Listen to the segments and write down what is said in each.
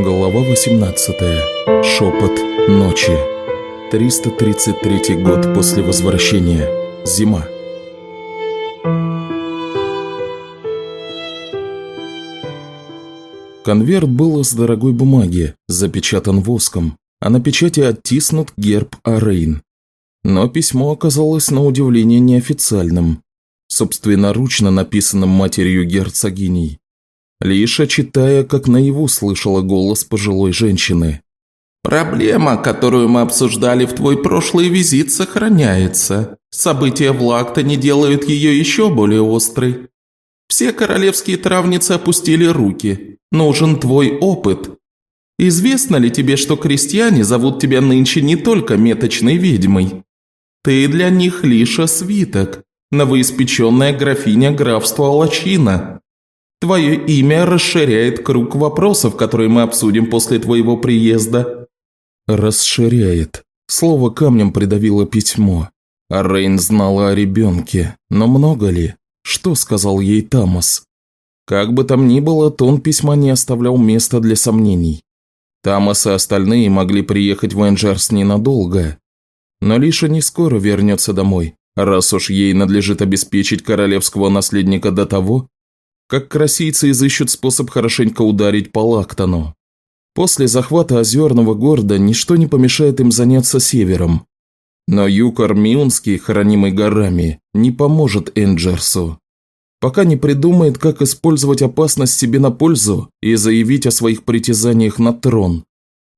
Глава 18. Шепот ночи. 333 год после возвращения. Зима. Конверт был из дорогой бумаги, запечатан воском, а на печати оттиснут герб Арейн. Но письмо оказалось на удивление неофициальным, собственноручно написанным матерью герцогиней. Лиша, читая, как наяву слышала голос пожилой женщины. «Проблема, которую мы обсуждали в твой прошлый визит, сохраняется. События в Лактоне делают ее еще более острой. Все королевские травницы опустили руки. Нужен твой опыт. Известно ли тебе, что крестьяне зовут тебя нынче не только меточной ведьмой? Ты для них лишь свиток, новоиспеченная графиня графства Алачина. Твое имя расширяет круг вопросов, которые мы обсудим после твоего приезда». «Расширяет». Слово камнем придавило письмо. Рейн знала о ребенке, но много ли? Что сказал ей Тамас? Как бы там ни было, тон письма не оставлял места для сомнений. Тамас и остальные могли приехать в Энджерс ненадолго. Но Лиша не скоро вернется домой, раз уж ей надлежит обеспечить королевского наследника до того, как красийцы изыщут способ хорошенько ударить по Лактону. После захвата озерного города ничто не помешает им заняться севером. Но юг Армионский, хранимый горами, не поможет Энджерсу. Пока не придумает, как использовать опасность себе на пользу и заявить о своих притязаниях на трон.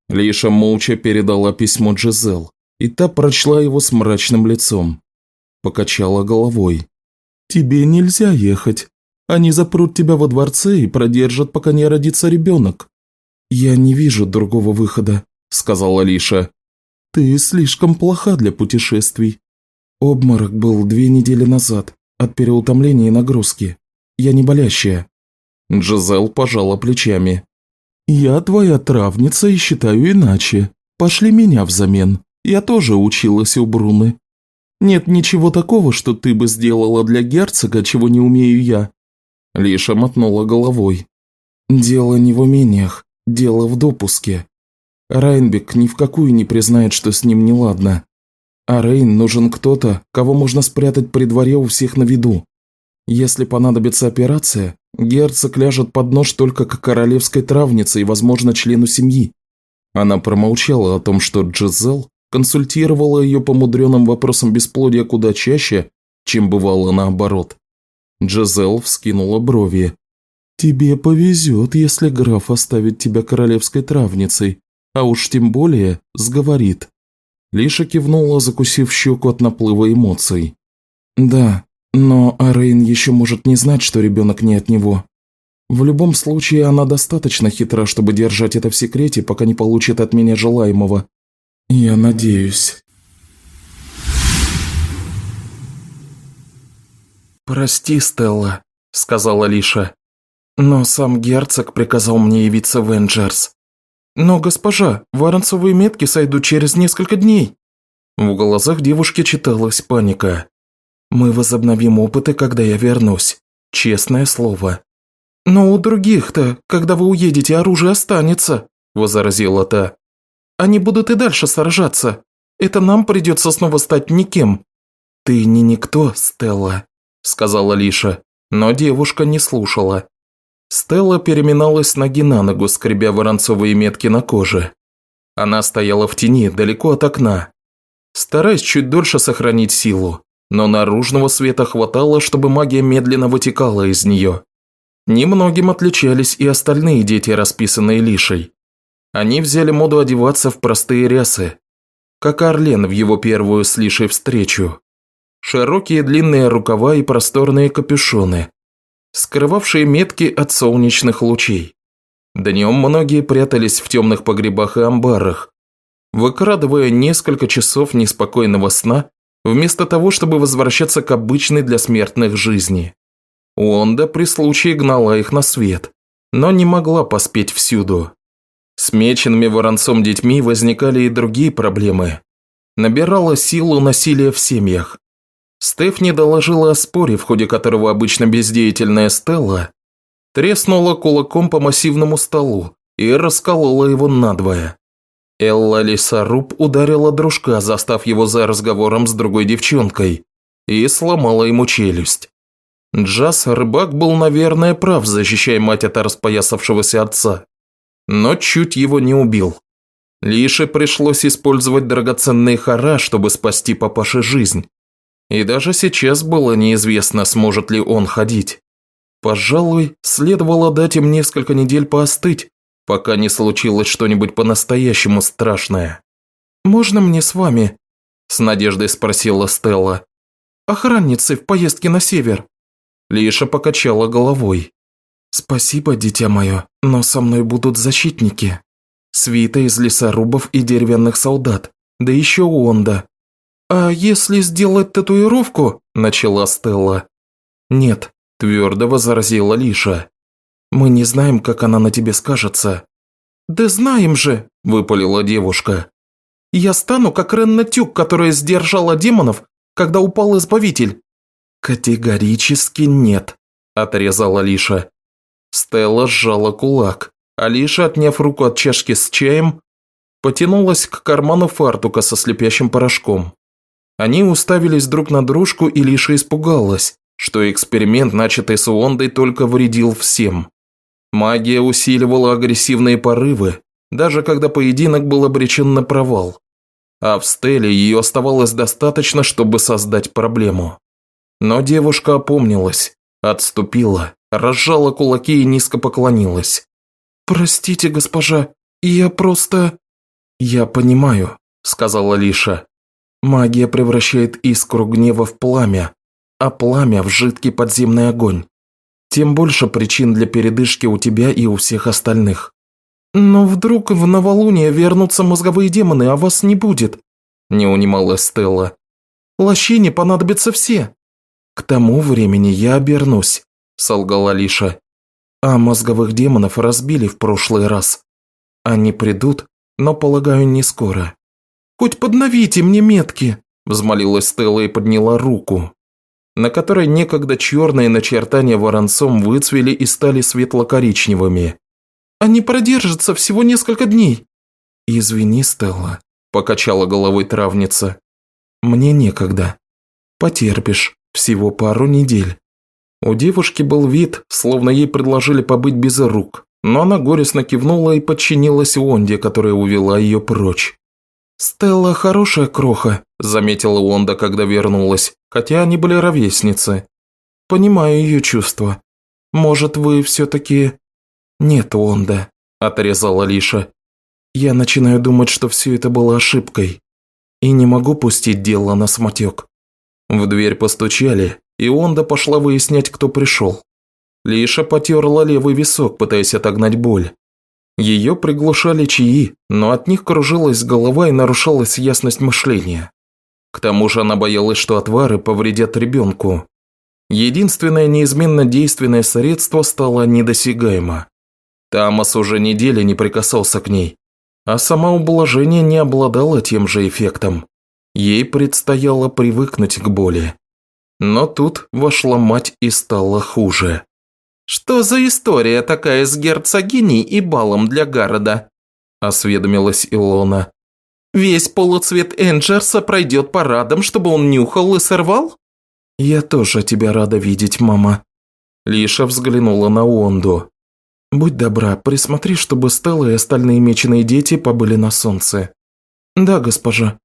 Лиша молча передала письмо Джизел, и та прочла его с мрачным лицом. Покачала головой. «Тебе нельзя ехать. Они запрут тебя во дворце и продержат, пока не родится ребенок». «Я не вижу другого выхода», – сказала Лиша. «Ты слишком плоха для путешествий. Обморок был две недели назад, от переутомления и нагрузки. Я не болящая». Джизел пожала плечами. «Я твоя травница и считаю иначе. Пошли меня взамен. Я тоже училась у Бруны. Нет ничего такого, что ты бы сделала для герцога, чего не умею я. Лиша мотнула головой. «Дело не в умениях, дело в допуске. Райнбек ни в какую не признает, что с ним неладно. А Рейн нужен кто-то, кого можно спрятать при дворе у всех на виду. Если понадобится операция, герцог ляжет под нож только к королевской травнице и, возможно, члену семьи». Она промолчала о том, что Джизел консультировала ее по мудреным вопросам бесплодия куда чаще, чем бывало наоборот. Джазел вскинула брови. «Тебе повезет, если граф оставит тебя королевской травницей, а уж тем более сговорит». Лиша кивнула, закусив щеку от наплыва эмоций. «Да, но Арейн еще может не знать, что ребенок не от него. В любом случае, она достаточно хитра, чтобы держать это в секрете, пока не получит от меня желаемого. Я надеюсь». «Прости, Стелла», – сказала Лиша. «Но сам герцог приказал мне явиться в Энджерс. Но, госпожа, варанцевые метки сойдут через несколько дней». В глазах девушки читалась паника. «Мы возобновим опыты, когда я вернусь. Честное слово». «Но у других-то, когда вы уедете, оружие останется», – возразила та. «Они будут и дальше сражаться. Это нам придется снова стать никем». «Ты не никто, Стелла», – сказала Лиша, но девушка не слушала. Стелла переминалась с ноги на ногу, скребя воронцовые метки на коже. Она стояла в тени, далеко от окна, стараясь чуть дольше сохранить силу, но наружного света хватало, чтобы магия медленно вытекала из нее. Немногим отличались и остальные дети, расписанные Лишей. Они взяли моду одеваться в простые рясы, как Орлен в его первую с Лишей встречу. Широкие длинные рукава и просторные капюшоны, скрывавшие метки от солнечных лучей. Днем многие прятались в темных погребах и амбарах, выкрадывая несколько часов неспокойного сна, вместо того, чтобы возвращаться к обычной для смертных жизни. Уонда при случае гнала их на свет, но не могла поспеть всюду. С меченными воронцом детьми возникали и другие проблемы. Набирало силу насилие в семьях. Стефни доложила о споре, в ходе которого обычно бездеятельная Стелла треснула кулаком по массивному столу и расколола его надвое. Элла Лисаруб ударила дружка, застав его за разговором с другой девчонкой, и сломала ему челюсть. Джаз рыбак был, наверное, прав, защищая мать от распоясавшегося отца. Но чуть его не убил. Лише пришлось использовать драгоценные хара, чтобы спасти папаше жизнь. И даже сейчас было неизвестно, сможет ли он ходить. Пожалуй, следовало дать им несколько недель поостыть, пока не случилось что-нибудь по-настоящему страшное. «Можно мне с вами?» – с надеждой спросила Стелла. «Охранницы в поездке на север». Лиша покачала головой. «Спасибо, дитя мое, но со мной будут защитники. Свита из лесорубов и деревянных солдат, да еще Онда». «А если сделать татуировку?» – начала Стелла. «Нет», – твердо возразила Лиша. Мы не знаем, как она на тебе скажется». «Да знаем же», – выпалила девушка. «Я стану, как Ренна Тюк, которая сдержала демонов, когда упал Избавитель». «Категорически нет», – отрезала Лиша. Стелла сжала кулак, а Лиша, отняв руку от чашки с чаем, потянулась к карману фартука со слепящим порошком. Они уставились друг на дружку, и Лиша испугалась, что эксперимент, начатый с Уондой, только вредил всем. Магия усиливала агрессивные порывы, даже когда поединок был обречен на провал. А в стеле ее оставалось достаточно, чтобы создать проблему. Но девушка опомнилась, отступила, разжала кулаки и низко поклонилась. «Простите, госпожа, я просто...» «Я понимаю», – сказала Лиша. «Магия превращает искру гнева в пламя, а пламя в жидкий подземный огонь тем больше причин для передышки у тебя и у всех остальных. Но вдруг в новолуние вернутся мозговые демоны, а вас не будет, не унималась Стелла. Лощине понадобятся все. К тому времени я обернусь, солгала Лиша. А мозговых демонов разбили в прошлый раз. Они придут, но, полагаю, не скоро. Хоть подновите мне метки, взмолилась Стелла и подняла руку на которой некогда черные начертания воронцом выцвели и стали светло-коричневыми. «Они продержатся всего несколько дней». «Извини, Стелла», – покачала головой травница. «Мне некогда. Потерпишь. Всего пару недель». У девушки был вид, словно ей предложили побыть без рук, но она горестно кивнула и подчинилась Онде, которая увела ее прочь. «Стелла хорошая кроха», – заметила Онда, когда вернулась, хотя они были ровесницы. «Понимаю ее чувства. Может, вы все-таки...» «Нет, Онда», – отрезала Лиша. «Я начинаю думать, что все это было ошибкой, и не могу пустить дело на самотек». В дверь постучали, и Онда пошла выяснять, кто пришел. Лиша потерла левый висок, пытаясь отогнать боль. Ее приглушали чаи, но от них кружилась голова и нарушалась ясность мышления. К тому же она боялась, что отвары повредят ребенку. Единственное неизменно действенное средство стало недосягаемо. Тамас уже недели не прикасался к ней, а сама ублажение не обладало тем же эффектом. Ей предстояло привыкнуть к боли. Но тут вошла мать и стало хуже. «Что за история такая с герцогиней и балом для города?» – осведомилась Илона. «Весь полуцвет Энджерса пройдет парадом, чтобы он нюхал и сорвал?» «Я тоже тебя рада видеть, мама». Лиша взглянула на Онду. «Будь добра, присмотри, чтобы Стелла и остальные меченые дети побыли на солнце». «Да, госпожа».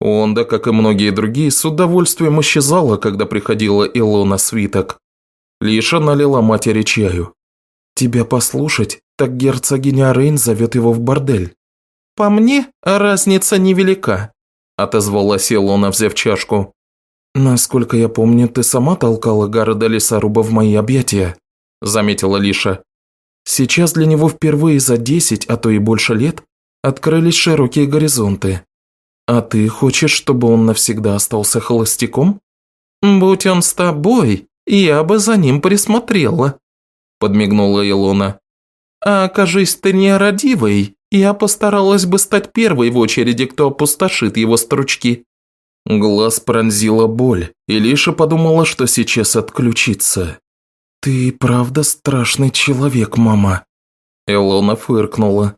Онда, как и многие другие, с удовольствием исчезала, когда приходила Илона свиток. Лиша налила матери чаю. «Тебя послушать, так герцогиня Рейн зовет его в бордель». «По мне, разница невелика», – отозвалась Илона, взяв чашку. «Насколько я помню, ты сама толкала Гарода Лесоруба в мои объятия», – заметила Лиша. «Сейчас для него впервые за десять, а то и больше лет, открылись широкие горизонты. А ты хочешь, чтобы он навсегда остался холостяком?» «Будь он с тобой, я бы за ним присмотрела», – подмигнула Илона. «А окажись ты нерадивой, я постаралась бы стать первой в очереди, кто опустошит его стручки». Глаз пронзила боль, и Лиша подумала, что сейчас отключится. «Ты правда страшный человек, мама». Элона фыркнула.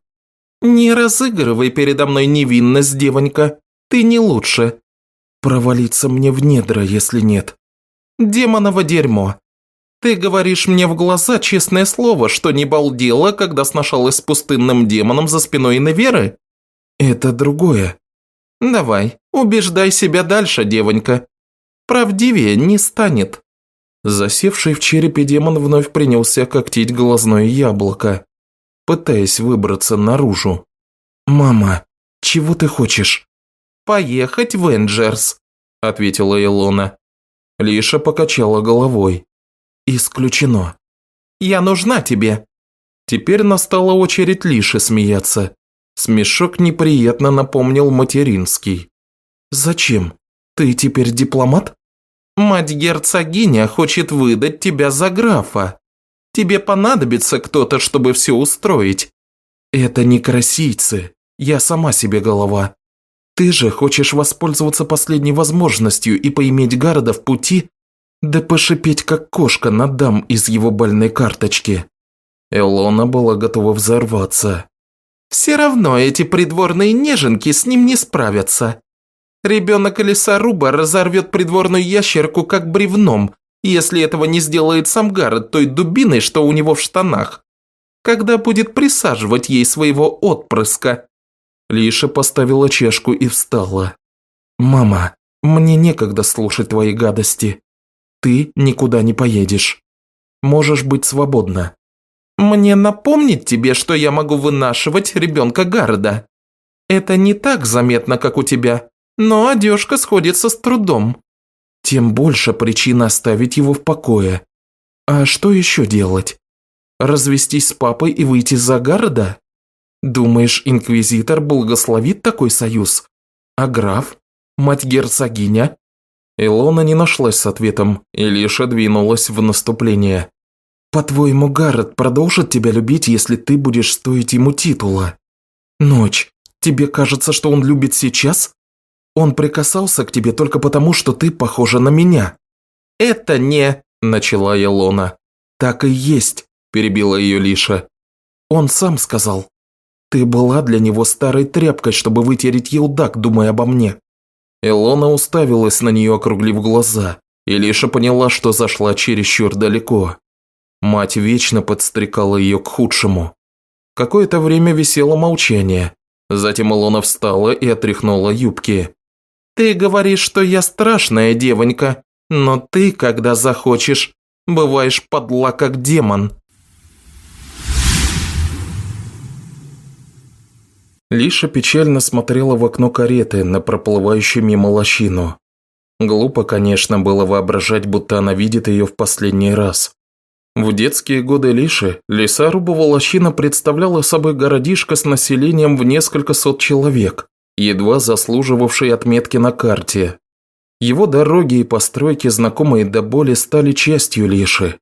«Не разыгрывай передо мной невинность, девонька. Ты не лучше». «Провалиться мне в недра, если нет». «Демоново дерьмо. Ты говоришь мне в глаза честное слово, что не балдела, когда сношалась с пустынным демоном за спиной Неверы?» «Это другое». «Давай, убеждай себя дальше, девонька. Правдивее не станет». Засевший в черепе демон вновь принялся когтить глазное яблоко пытаясь выбраться наружу. «Мама, чего ты хочешь?» «Поехать в Энджерс», – ответила Илона. Лиша покачала головой. «Исключено». «Я нужна тебе». Теперь настала очередь Лиши смеяться. Смешок неприятно напомнил материнский. «Зачем? Ты теперь дипломат?» «Мать-герцогиня хочет выдать тебя за графа», Тебе понадобится кто-то, чтобы все устроить». «Это не красийцы. Я сама себе голова. Ты же хочешь воспользоваться последней возможностью и поиметь Гарода в пути, да пошипеть как кошка на дам из его больной карточки». Элона была готова взорваться. «Все равно эти придворные неженки с ним не справятся. Ребенок лесоруба разорвет придворную ящерку как бревном, если этого не сделает сам Гаррет той дубиной, что у него в штанах. Когда будет присаживать ей своего отпрыска?» Лиша поставила чашку и встала. «Мама, мне некогда слушать твои гадости. Ты никуда не поедешь. Можешь быть свободна». «Мне напомнить тебе, что я могу вынашивать ребенка Гарда. Это не так заметно, как у тебя, но одежка сходится с трудом тем больше причин оставить его в покое. А что еще делать? Развестись с папой и выйти за города? Думаешь, инквизитор благословит такой союз? А граф? Мать-герцогиня? Илона не нашлась с ответом и лишь двинулась в наступление. «По-твоему, Гаррет продолжит тебя любить, если ты будешь стоить ему титула? Ночь, тебе кажется, что он любит сейчас? Он прикасался к тебе только потому, что ты похожа на меня». «Это не...» – начала Елона. «Так и есть», – перебила ее Лиша. «Он сам сказал. Ты была для него старой тряпкой, чтобы вытереть елдак, думая обо мне». Илона уставилась на нее, округлив глаза, и Лиша поняла, что зашла чересчур далеко. Мать вечно подстрекала ее к худшему. Какое-то время висело молчание. Затем Илона встала и отряхнула юбки. Ты говоришь, что я страшная девонька, но ты, когда захочешь, бываешь подла как демон». Лиша печально смотрела в окно кареты на проплывающую мимо лощину. Глупо, конечно, было воображать, будто она видит ее в последний раз. В детские годы Лиши лесорубова лощина представляла собой городишко с населением в несколько сот человек, едва заслуживавший отметки на карте. Его дороги и постройки, знакомые до боли, стали частью Лиши.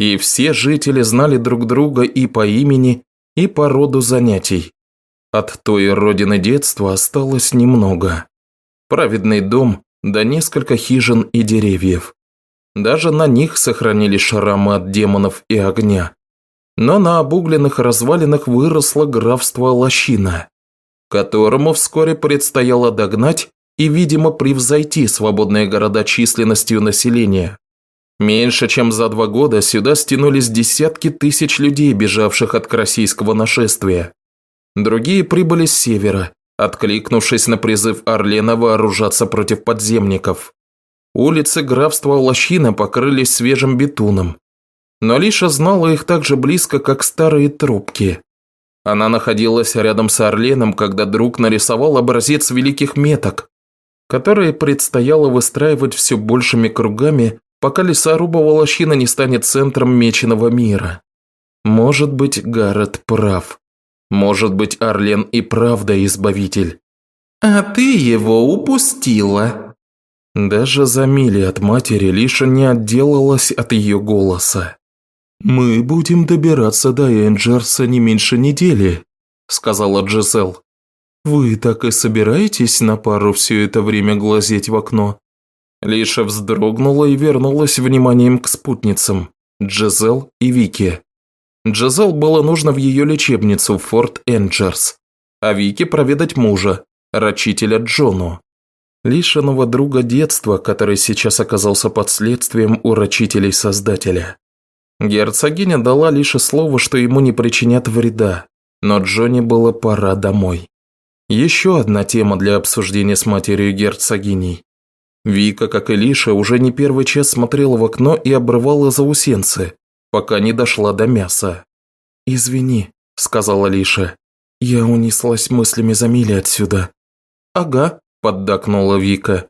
И все жители знали друг друга и по имени, и по роду занятий. От той родины детства осталось немного. Праведный дом, да несколько хижин и деревьев. Даже на них сохранились шрамы от демонов и огня. Но на обугленных развалинах выросло графство Лощина которому вскоре предстояло догнать и, видимо, превзойти свободные города численностью населения. Меньше чем за два года сюда стянулись десятки тысяч людей, бежавших от российского нашествия. Другие прибыли с севера, откликнувшись на призыв Орлена вооружаться против подземников. Улицы графства Лощина покрылись свежим бетуном. Но Лиша знала их так же близко, как старые трубки. Она находилась рядом с Орленом, когда друг нарисовал образец великих меток, которые предстояло выстраивать все большими кругами, пока лесорубова лощина не станет центром меченого мира. Может быть, Гаррет прав. Может быть, Орлен и правда избавитель. А ты его упустила. Даже за мили от матери Лиша не отделалась от ее голоса. «Мы будем добираться до Энджерса не меньше недели», – сказала Джизел. «Вы так и собираетесь на пару все это время глазеть в окно?» Лиша вздрогнула и вернулась вниманием к спутницам – Джизел и Вике. Джазел было нужно в ее лечебницу в Форт Энджерс, а Вике проведать мужа, рачителя Джону. Лишенного друга детства, который сейчас оказался под следствием у рачителей Создателя. Герцогиня дала лишь слово, что ему не причинят вреда, но Джонни было пора домой. Еще одна тема для обсуждения с матерью герцогиней. Вика, как и Лиша, уже не первый час смотрела в окно и обрывала заусенцы, пока не дошла до мяса. «Извини», – сказала Лиша. «Я унеслась мыслями за мили отсюда». «Ага», – поддакнула Вика.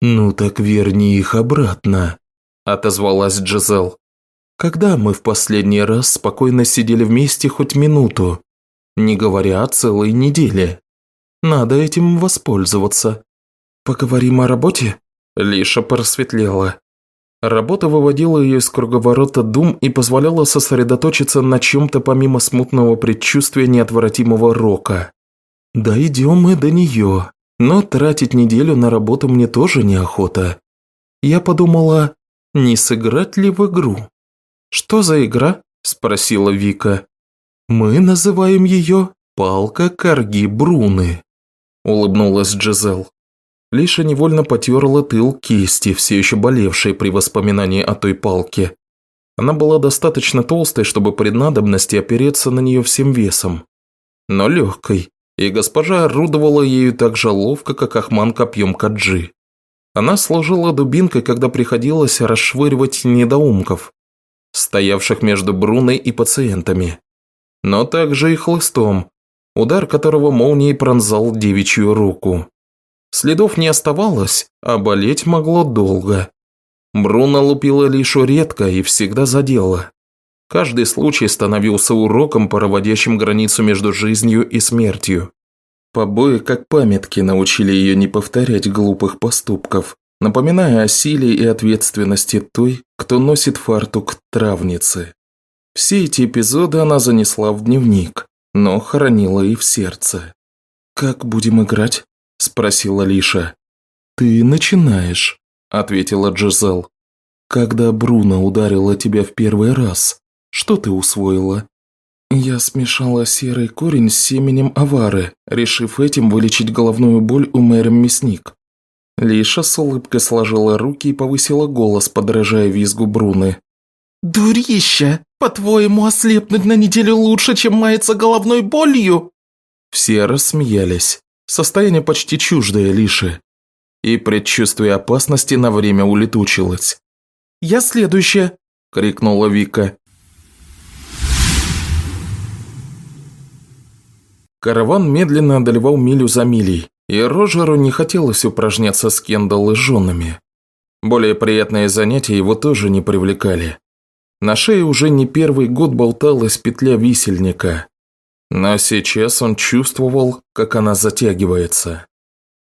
«Ну так верни их обратно», – отозвалась Джизел. «Когда мы в последний раз спокойно сидели вместе хоть минуту, не говоря о целой неделе? Надо этим воспользоваться». «Поговорим о работе?» Лиша просветлела. Работа выводила ее из круговорота дум и позволяла сосредоточиться на чем-то помимо смутного предчувствия неотвратимого рока. «Дойдем мы до нее, но тратить неделю на работу мне тоже неохота. Я подумала, не сыграть ли в игру?» «Что за игра?» – спросила Вика. «Мы называем ее «Палка Карги Бруны», – улыбнулась Джизел. Лиша невольно потерла тыл кисти, все еще болевшей при воспоминании о той палке. Она была достаточно толстой, чтобы при надобности опереться на нее всем весом. Но легкой, и госпожа орудовала ею так же ловко, как Ахман копьем Каджи. Она служила дубинкой, когда приходилось расшвыривать недоумков, стоявших между Бруной и пациентами. Но также и хлыстом, удар которого молнией пронзал девичью руку. Следов не оставалось, а болеть могло долго. Бруно лупила Лишу редко и всегда задела. Каждый случай становился уроком, проводящим границу между жизнью и смертью. Побои, как памятки, научили ее не повторять глупых поступков, напоминая о силе и ответственности той, кто носит фартук травницы. Все эти эпизоды она занесла в дневник, но хранила и в сердце. «Как будем играть?» – спросила Лиша. «Ты начинаешь», – ответила Джизел. «Когда Бруно ударила тебя в первый раз, что ты усвоила?» «Я смешала серый корень с семенем авары, решив этим вылечить головную боль у мэра Мясник». Лиша с улыбкой сложила руки и повысила голос, подражая визгу Бруны. «Дурище! По-твоему, ослепнуть на неделю лучше, чем маяться головной болью?» Все рассмеялись. Состояние почти чуждое Лише. И предчувствие опасности на время улетучилось. «Я следующая!» – крикнула Вика. Караван медленно одолевал милю за милей, и Рожеру не хотелось упражняться с Кендалл и женами. Более приятные занятия его тоже не привлекали. На шее уже не первый год болталась петля висельника, но сейчас он чувствовал, как она затягивается.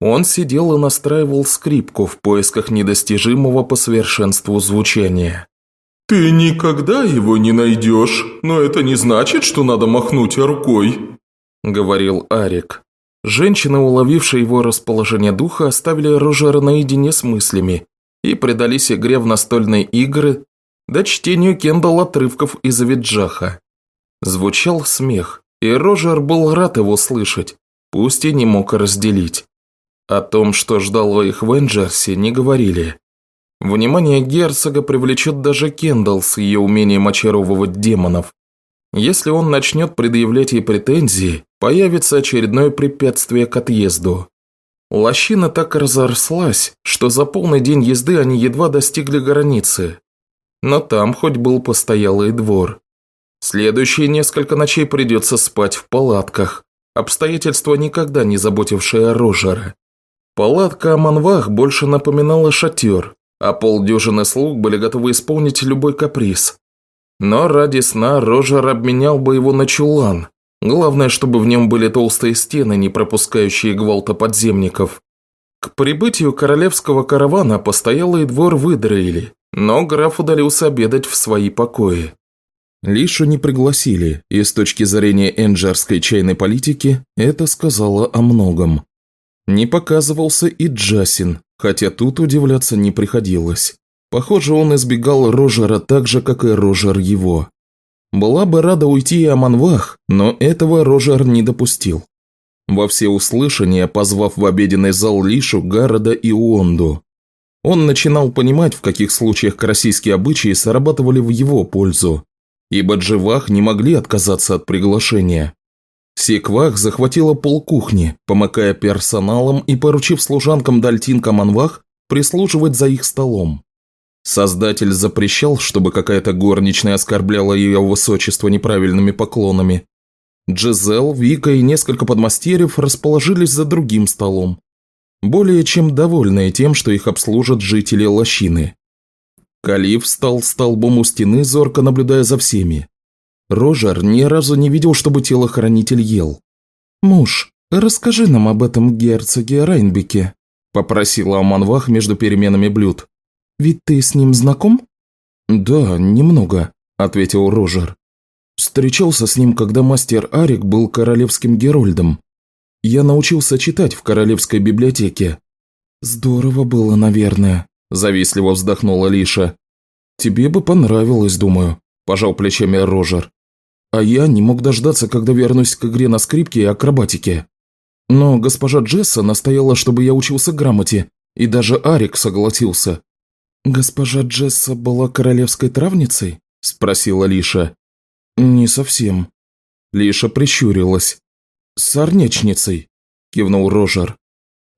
Он сидел и настраивал скрипку в поисках недостижимого по совершенству звучания. «Ты никогда его не найдешь, но это не значит, что надо махнуть рукой», – говорил Арик. Женщины, уловившие его расположение духа, оставили Рожера наедине с мыслями и предались игре в настольные игры да чтению Кендалл отрывков из Авиджаха. Звучал смех, и Рожер был рад его слышать, пусть и не мог разделить. О том, что ждало их в Энджерсе, не говорили. Внимание герцога привлечет даже Кендалл с ее умением очаровывать демонов. Если он начнет предъявлять ей претензии, появится очередное препятствие к отъезду. Лощина так разрослась, что за полный день езды они едва достигли границы. Но там хоть был постоялый двор. Следующие несколько ночей придется спать в палатках, обстоятельства, никогда не заботившие Рожера. Палатка Аманвах больше напоминала шатер, а полдюжины слуг были готовы исполнить любой каприз. Но ради сна Рожер обменял бы его на чулан. Главное, чтобы в нем были толстые стены, не пропускающие гвалта подземников. К прибытию королевского каравана постоялый двор выдроили, но граф удалился обедать в свои покои. Лишу не пригласили, и с точки зрения энджарской чайной политики это сказала о многом. Не показывался и Джасин, хотя тут удивляться не приходилось. Похоже, он избегал Рожера так же, как и Рожер его. Была бы рада уйти и Аманвах, но этого Рожер не допустил. Во всеуслышание позвав в обеденный зал Лишу, Гарода и Уонду. Он начинал понимать, в каких случаях российские обычаи срабатывали в его пользу, ибо Дживах не могли отказаться от приглашения. Секвах захватила полкухни, помыкая персоналом и поручив служанкам Дальтин Каманвах прислуживать за их столом. Создатель запрещал, чтобы какая-то горничная оскорбляла ее высочество неправильными поклонами. Джизел, Вика и несколько подмастерьев расположились за другим столом, более чем довольные тем, что их обслужат жители лощины. Калиф стал столбом у стены, зорко наблюдая за всеми. Рожер ни разу не видел, чтобы телохранитель ел. «Муж, расскажи нам об этом герцоге Райнбеке», – попросила Аманвах между переменами блюд. «Ведь ты с ним знаком?» «Да, немного», – ответил Рожер. «Встречался с ним, когда мастер Арик был королевским герольдом. Я научился читать в королевской библиотеке». «Здорово было, наверное», – завистливо вздохнула Лиша. «Тебе бы понравилось, думаю», – пожал плечами Рожер. «А я не мог дождаться, когда вернусь к игре на скрипке и акробатике. Но госпожа Джесса настояла, чтобы я учился грамоте, и даже Арик согласился. «Госпожа Джесса была королевской травницей?» – спросила Лиша. «Не совсем». Лиша прищурилась. «Сорнячницей», – кивнул Рожер.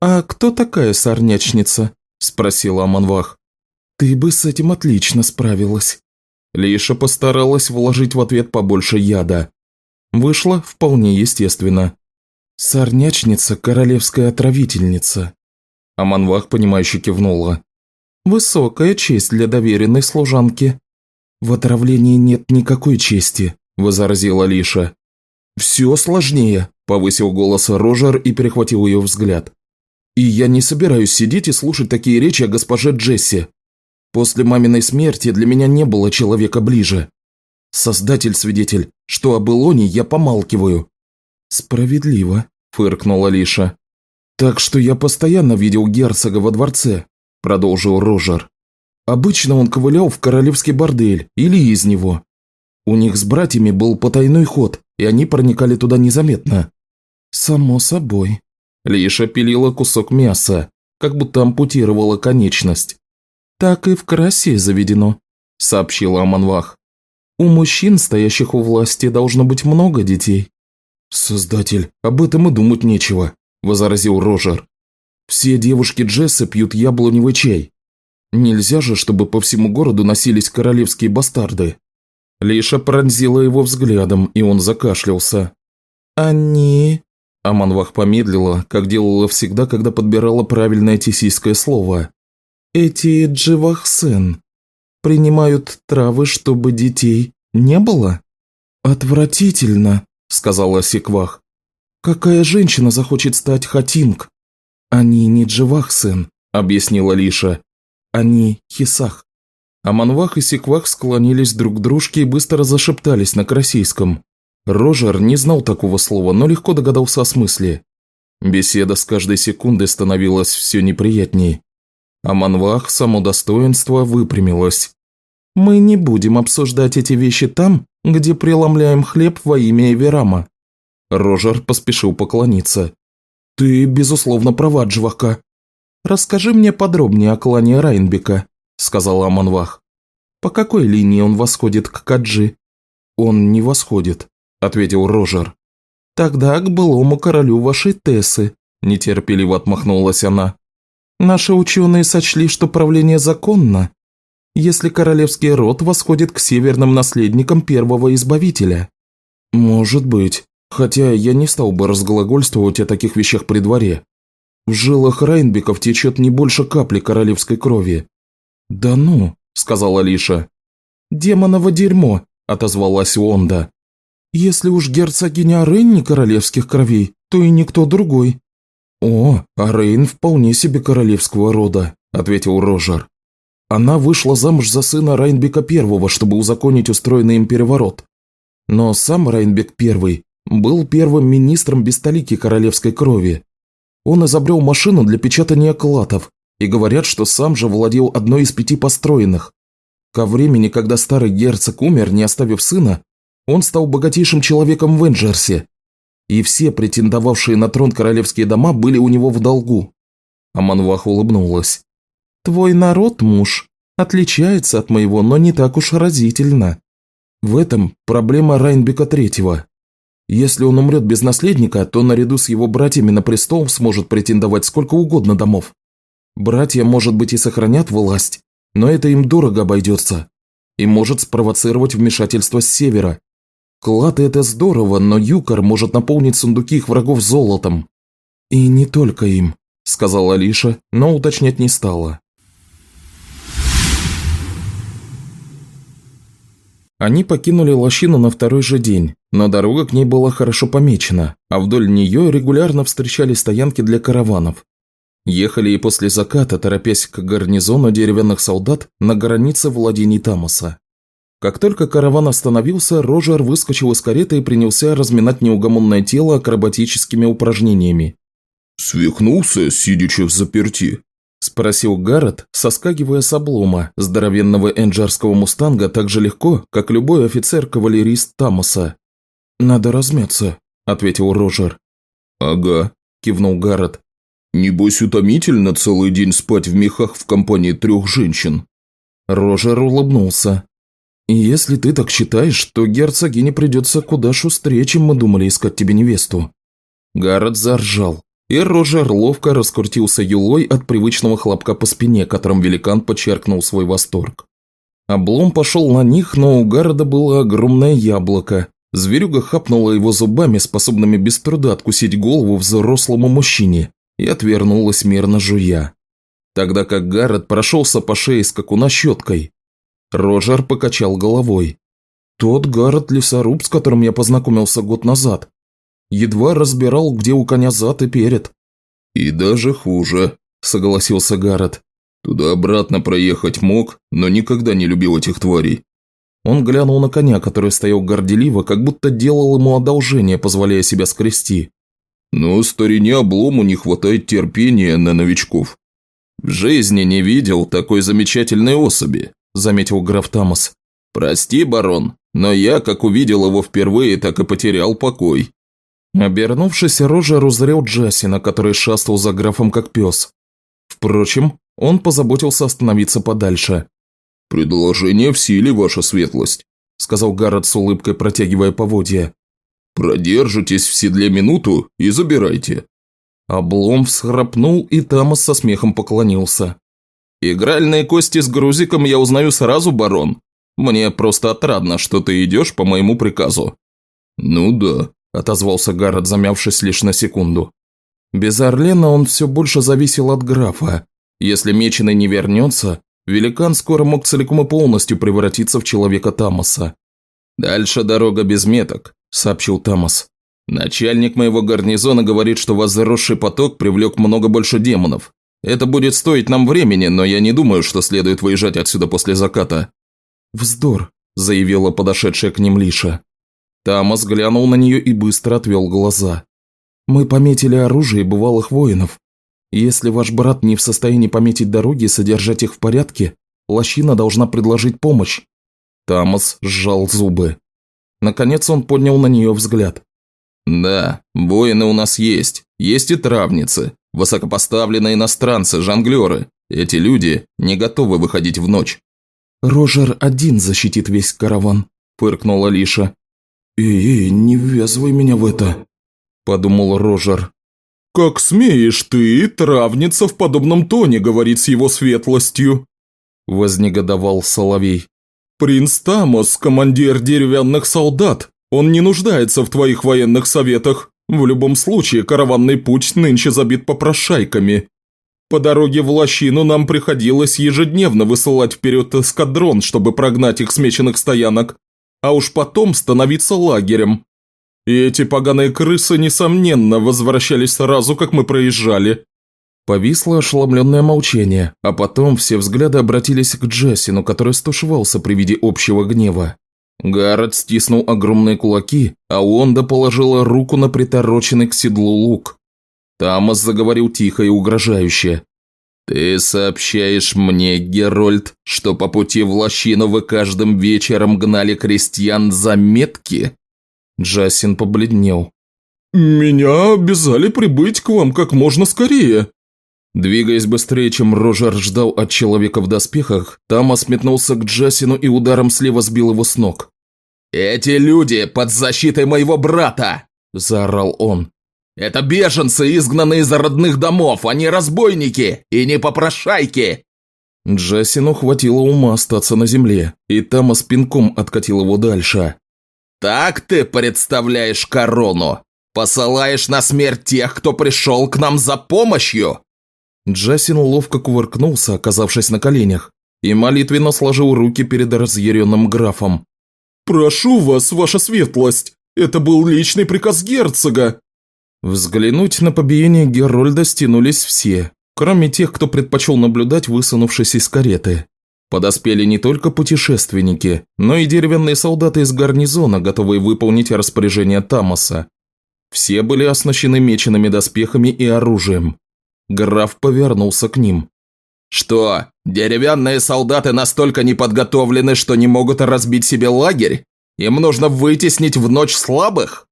«А кто такая сорнячница?» – спросила Аманвах. «Ты бы с этим отлично справилась». Лиша постаралась вложить в ответ побольше яда. Вышло вполне естественно. «Сорнячница – королевская отравительница». Аманвах, понимающе кивнула. Высокая честь для доверенной служанки». «В отравлении нет никакой чести», – возразила Лиша. «Все сложнее», – повысил голос Рожер и перехватил ее взгляд. «И я не собираюсь сидеть и слушать такие речи о госпоже Джесси. После маминой смерти для меня не было человека ближе. Создатель-свидетель, что об Илоне я помалкиваю». «Справедливо», – фыркнула Лиша. «Так что я постоянно видел герцога во дворце, продолжил Рожер. Обычно он ковылял в королевский бордель или из него. У них с братьями был потайной ход, и они проникали туда незаметно. Само собой. Лиша пилила кусок мяса, как будто ампутировала конечность. Так и в красе заведено, сообщила Аманвах. У мужчин, стоящих у власти, должно быть много детей. Создатель, об этом и думать нечего, возразил Рожер. Все девушки Джесса пьют яблоневый чай. Нельзя же, чтобы по всему городу носились королевские бастарды. Лиша пронзила его взглядом, и он закашлялся. «Они...» Аманвах помедлила, как делала всегда, когда подбирала правильное тесийское слово. «Эти Дживахсен принимают травы, чтобы детей не было?» «Отвратительно», – сказала Секвах. «Какая женщина захочет стать хатинг?» «Они не Дживах, сын», – объяснила Лиша. «Они Хисах». Аманвах и Секвах склонились друг к дружке и быстро зашептались на красийском. Рожер не знал такого слова, но легко догадался о смысле. Беседа с каждой секундой становилась все неприятней. Аманвах, само достоинство, выпрямилась. «Мы не будем обсуждать эти вещи там, где преломляем хлеб во имя Эверама». Рожер поспешил поклониться. «Ты, безусловно, права, Джвака. Расскажи мне подробнее о клане Райнбека», – сказала Аманвах. «По какой линии он восходит к Каджи?» «Он не восходит», – ответил Рожер. «Тогда к былому королю вашей Тессы», – нетерпеливо отмахнулась она. «Наши ученые сочли, что правление законно, если королевский род восходит к северным наследникам первого избавителя». «Может быть», Хотя я не стал бы разглагольствовать о таких вещах при дворе. В жилах Райнбеков течет не больше капли королевской крови. «Да ну», – сказала Лиша. «Демоново дерьмо», – отозвалась Онда. «Если уж герцогиня Рейн не королевских кровей, то и никто другой». «О, а Рейн вполне себе королевского рода», – ответил Рожер. Она вышла замуж за сына Райнбека Первого, чтобы узаконить устроенный им переворот. Но сам Райнбек Первый был первым министром без столики королевской крови. Он изобрел машину для печатания клатов, и говорят, что сам же владел одной из пяти построенных. Ко времени, когда старый герцог умер, не оставив сына, Он стал богатейшим человеком в Энджерсе. И все претендовавшие на трон королевские дома были у него в долгу. Аманвах улыбнулась. «Твой народ, муж, отличается от моего, но не так уж разительно. В этом проблема Райнбека Третьего. Если он умрет без наследника, то наряду с его братьями на престол сможет претендовать сколько угодно домов. Братья, может быть, и сохранят власть, но это им дорого обойдется и может спровоцировать вмешательство с севера. Клад – это здорово, но Юкор может наполнить сундуки их врагов золотом. И не только им, сказала Алиша, но уточнять не стала. Они покинули лощину на второй же день, но дорога к ней была хорошо помечена, а вдоль нее регулярно встречали стоянки для караванов. Ехали и после заката, торопясь к гарнизону деревянных солдат на границе владений Тамоса. Как только караван остановился, Рожер выскочил из кареты и принялся разминать неугомонное тело акробатическими упражнениями. «Свихнулся, сидячи в заперти?» – спросил Гаррет, соскакивая с облома здоровенного энджарского мустанга так же легко, как любой офицер-кавалерист Тамоса. «Надо размяться», – ответил Рожер. «Ага», – кивнул Гаррет. «Небось утомительно целый день спать в мехах в компании трех женщин». Рожер улыбнулся. «И если ты так считаешь, то герцогине придется куда шустрее, чем мы думали искать тебе невесту». Гаррет заржал, и Рожер ловко раскрутился юлой от привычного хлопка по спине, которым великан подчеркнул свой восторг. Облом пошел на них, но у Гаррета было огромное яблоко. Зверюга хапнула его зубами, способными без труда откусить голову взрослому мужчине, и отвернулась мирно жуя. Тогда как Гаррет прошелся по шее скакуна щеткой. Рожер покачал головой. Тот Гаррет лесоруб, с которым я познакомился год назад. Едва разбирал, где у коня зад и перед. «И даже хуже», – согласился Гаррет. «Туда-обратно проехать мог, но никогда не любил этих тварей». Он глянул на коня, который стоял горделиво, как будто делал ему одолжение, позволяя себя скрести. Но старине облому не хватает терпения на новичков. В жизни не видел такой замечательной особи, заметил граф Тамас. Прости, барон, но я, как увидел его впервые, так и потерял покой. Обернувшись, Рожер узрел Джасина, который шастал за графом как пес. Впрочем, он позаботился остановиться подальше. «Предложение в силе, ваша светлость», – сказал Гаррет с улыбкой, протягивая поводья. Продержитесь в седле минуту и забирайте». Облом всхрапнул, и Тамас со смехом поклонился. «Игральные кости с грузиком я узнаю сразу, барон. Мне просто отрадно, что ты идешь по моему приказу». «Ну да», – отозвался Гаррет, замявшись лишь на секунду. Без Орлена он все больше зависел от графа. Если Меченый не вернется, великан скоро мог целиком и полностью превратиться в человека Тамаса. «Дальше дорога без меток сообщил Тамас. «Начальник моего гарнизона говорит, что возросший поток привлек много больше демонов. Это будет стоить нам времени, но я не думаю, что следует выезжать отсюда после заката». «Вздор», – заявила подошедшая к ним Лиша. Тамас глянул на нее и быстро отвел глаза. «Мы пометили оружие бывалых воинов. Если ваш брат не в состоянии пометить дороги и содержать их в порядке, лощина должна предложить помощь». Тамас сжал зубы. Наконец он поднял на нее взгляд. «Да, воины у нас есть. Есть и травницы. Высокопоставленные иностранцы, жонглеры. Эти люди не готовы выходить в ночь». «Рожер один защитит весь караван», – фыркнула Лиша. «Эй, не ввязывай меня в это», – подумал Рожер. «Как смеешь ты, травница, в подобном тоне говорить с его светлостью?» – вознегодовал Соловей. «Принц Тамос – командир деревянных солдат. Он не нуждается в твоих военных советах. В любом случае, караванный путь нынче забит попрошайками. По дороге в лощину нам приходилось ежедневно высылать вперед эскадрон, чтобы прогнать их смеченных стоянок, а уж потом становиться лагерем. И эти поганые крысы, несомненно, возвращались сразу, как мы проезжали. Повисло ошеломленное молчание, а потом все взгляды обратились к Джессину, который стушевался при виде общего гнева. Гаррет стиснул огромные кулаки, а Уонда положила руку на притороченный к седлу лук. Тамас заговорил тихо и угрожающе. «Ты сообщаешь мне, Герольд, что по пути в лощину вы каждым вечером гнали крестьян за метки?» Джасин побледнел. «Меня обязали прибыть к вам как можно скорее». Двигаясь быстрее, чем Рожер ждал от человека в доспехах, Тамас метнулся к Джасину и ударом слева сбил его с ног. «Эти люди под защитой моего брата!» – заорал он. «Это беженцы, изгнанные из родных домов, а не разбойники и не попрошайки!» Джасину хватило ума остаться на земле, и Тамас пинком откатил его дальше. «Так ты представляешь корону? Посылаешь на смерть тех, кто пришел к нам за помощью?» Джасин ловко кувыркнулся, оказавшись на коленях, и молитвенно сложил руки перед разъяренным графом. «Прошу вас, ваша светлость, это был личный приказ герцога!» Взглянуть на побиение Герольда стянулись все, кроме тех, кто предпочел наблюдать, высунувшись из кареты. Подоспели не только путешественники, но и деревянные солдаты из гарнизона, готовые выполнить распоряжение Тамаса. Все были оснащены меченными доспехами и оружием. Граф повернулся к ним. «Что, деревянные солдаты настолько неподготовлены, что не могут разбить себе лагерь? Им нужно вытеснить в ночь слабых?»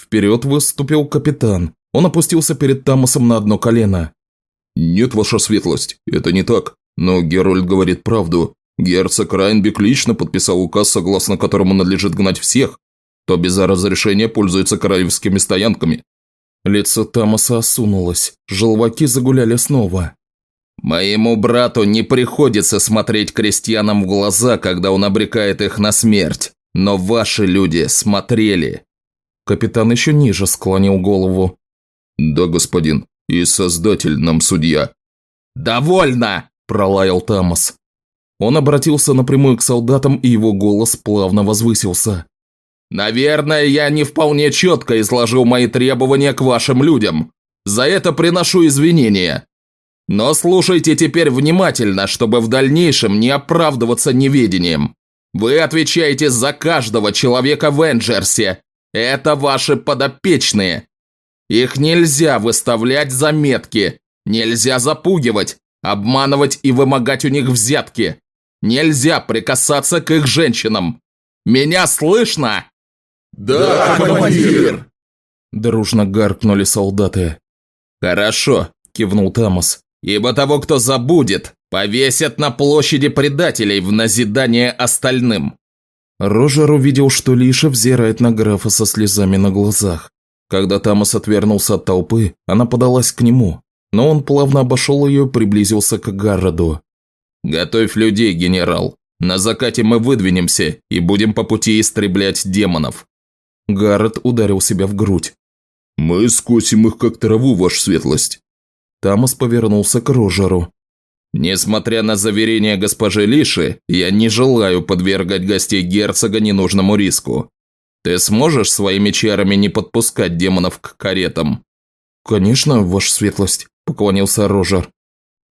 Вперед выступил капитан. Он опустился перед Тамасом на одно колено. «Нет, ваша светлость, это не так. Но Герольд говорит правду. Герцог Райнбек лично подписал указ, согласно которому надлежит гнать всех, кто без разрешения пользуется королевскими стоянками». Лицо Тамаса осунулось, желваки загуляли снова. «Моему брату не приходится смотреть крестьянам в глаза, когда он обрекает их на смерть, но ваши люди смотрели». Капитан еще ниже склонил голову. «Да, господин, и Создатель нам судья». «Довольно!» – пролаял Тамас. Он обратился напрямую к солдатам, и его голос плавно возвысился. «Наверное, я не вполне четко изложил мои требования к вашим людям. За это приношу извинения. Но слушайте теперь внимательно, чтобы в дальнейшем не оправдываться неведением. Вы отвечаете за каждого человека в Энджерсе. Это ваши подопечные. Их нельзя выставлять заметки, нельзя запугивать, обманывать и вымогать у них взятки. Нельзя прикасаться к их женщинам. Меня слышно? Да, командир! Дружно гаркнули солдаты. Хорошо, кивнул Тамас. Ибо того, кто забудет, повесят на площади предателей в назидание остальным. Рожер увидел, что Лиша взирает на графа со слезами на глазах. Когда Тамас отвернулся от толпы, она подалась к нему, но он плавно обошел ее и приблизился к Гарроду. «Готовь людей, генерал. На закате мы выдвинемся и будем по пути истреблять демонов». Гаррет ударил себя в грудь. «Мы скосим их как траву, ваша светлость». Тамас повернулся к Рожеру. «Несмотря на заверения госпожи Лиши, я не желаю подвергать гостей герцога ненужному риску. Ты сможешь своими чарами не подпускать демонов к каретам?» «Конечно, ваша светлость», – поклонился Рожер.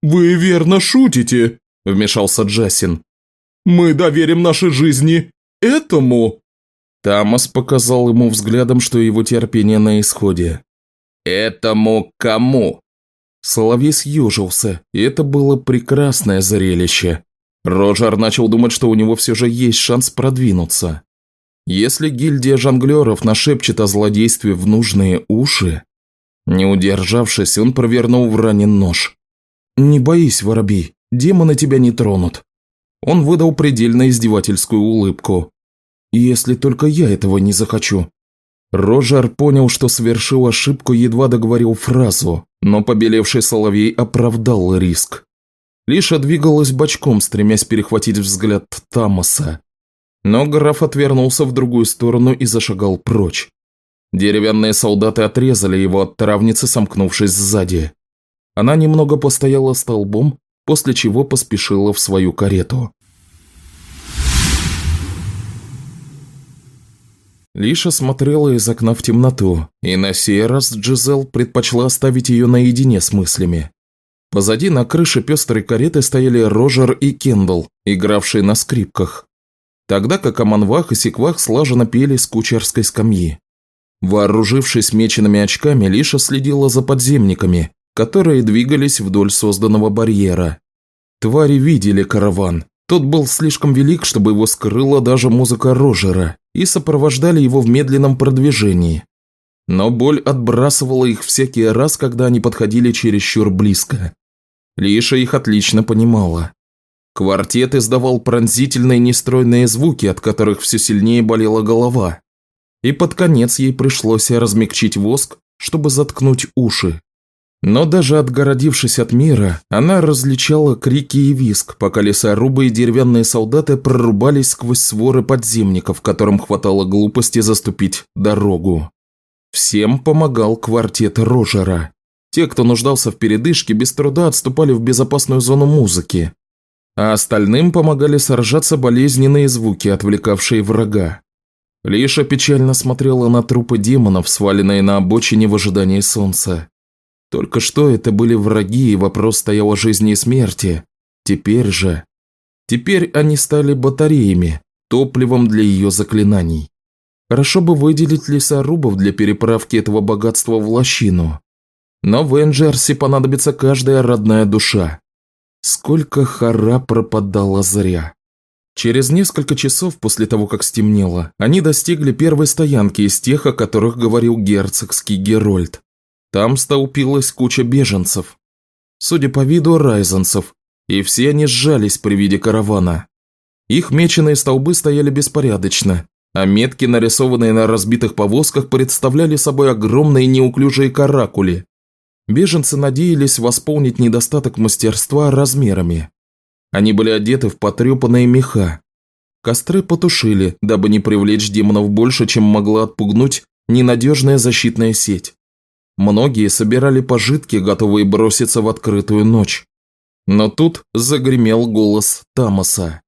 «Вы верно шутите», – вмешался Джасин. «Мы доверим наши жизни этому». Тамас показал ему взглядом, что его терпение на исходе. «Этому кому?» Соловей съежился, и это было прекрасное зрелище. Роджер начал думать, что у него все же есть шанс продвинуться. Если гильдия жонглеров нашепчет о злодействе в нужные уши... Не удержавшись, он провернул в ранен нож. «Не боись, воробей, демоны тебя не тронут». Он выдал предельно издевательскую улыбку. «Если только я этого не захочу». Рожер понял, что совершил ошибку, едва договорил фразу, но побелевший соловей оправдал риск. Лиша двигалась бочком, стремясь перехватить взгляд Тамаса. Но граф отвернулся в другую сторону и зашагал прочь. Деревянные солдаты отрезали его от травницы, сомкнувшись сзади. Она немного постояла столбом, после чего поспешила в свою карету. Лиша смотрела из окна в темноту, и на сей раз Джизел предпочла оставить ее наедине с мыслями. Позади на крыше пестрой кареты стояли Рожер и Кендалл, игравшие на скрипках тогда как Аманвах и Секвах слаженно пели с кучерской скамьи. Вооружившись меченными очками, Лиша следила за подземниками, которые двигались вдоль созданного барьера. Твари видели караван. Тот был слишком велик, чтобы его скрыла даже музыка Рожера, и сопровождали его в медленном продвижении. Но боль отбрасывала их всякий раз, когда они подходили чересчур близко. Лиша их отлично понимала. Квартет издавал пронзительные нестройные звуки, от которых все сильнее болела голова. И под конец ей пришлось размягчить воск, чтобы заткнуть уши. Но даже отгородившись от мира, она различала крики и виск, пока лесорубы и деревянные солдаты прорубались сквозь своры подземников, которым хватало глупости заступить дорогу. Всем помогал квартет Рожера. Те, кто нуждался в передышке, без труда отступали в безопасную зону музыки, а остальным помогали сражаться болезненные звуки, отвлекавшие врага. Лиша печально смотрела на трупы демонов, сваленные на обочине в ожидании солнца. Только что это были враги, и вопрос стоял о жизни и смерти. Теперь же... Теперь они стали батареями, топливом для ее заклинаний. Хорошо бы выделить лесорубов для переправки этого богатства в лощину. Но в Энджерсе понадобится каждая родная душа. Сколько хара пропадало зря. Через несколько часов после того, как стемнело, они достигли первой стоянки из тех, о которых говорил герцогский Герольд. Там столпилась куча беженцев. Судя по виду, райзенцев, и все они сжались при виде каравана. Их меченые столбы стояли беспорядочно, а метки, нарисованные на разбитых повозках, представляли собой огромные неуклюжие каракули. Беженцы надеялись восполнить недостаток мастерства размерами. Они были одеты в потрепанные меха. Костры потушили, дабы не привлечь демонов больше, чем могла отпугнуть ненадежная защитная сеть. Многие собирали пожитки, готовые броситься в открытую ночь. Но тут загремел голос Тамаса.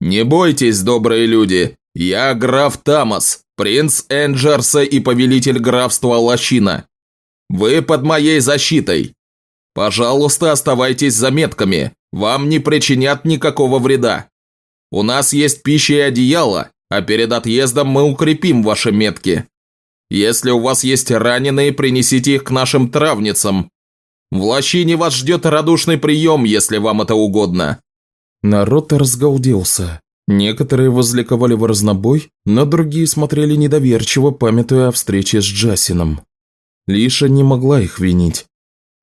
«Не бойтесь, добрые люди! «Я граф Тамас, принц Энджерса и повелитель графства Лощина. Вы под моей защитой. Пожалуйста, оставайтесь за метками, вам не причинят никакого вреда. У нас есть пища и одеяло, а перед отъездом мы укрепим ваши метки. Если у вас есть раненые, принесите их к нашим травницам. В Лощине вас ждет радушный прием, если вам это угодно». Народ разгалделся. Некоторые возликовали в разнобой, но другие смотрели недоверчиво, памятуя о встрече с Джасином. Лиша не могла их винить.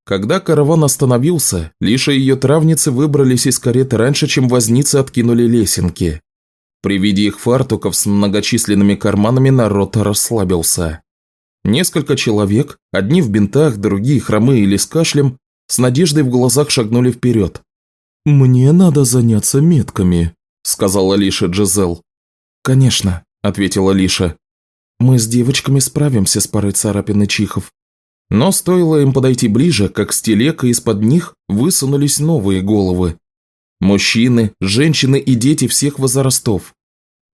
Когда караван остановился, Лиша и ее травницы выбрались из кареты раньше, чем возницы откинули лесенки. При виде их фартуков с многочисленными карманами народ расслабился. Несколько человек, одни в бинтах, другие хромые или с кашлем, с надеждой в глазах шагнули вперед. «Мне надо заняться метками», сказала Лиша Джизел. «Конечно», – ответила Лиша. «Мы с девочками справимся с парой царапин и чихов». Но стоило им подойти ближе, как с телега из-под них высунулись новые головы. Мужчины, женщины и дети всех возрастов.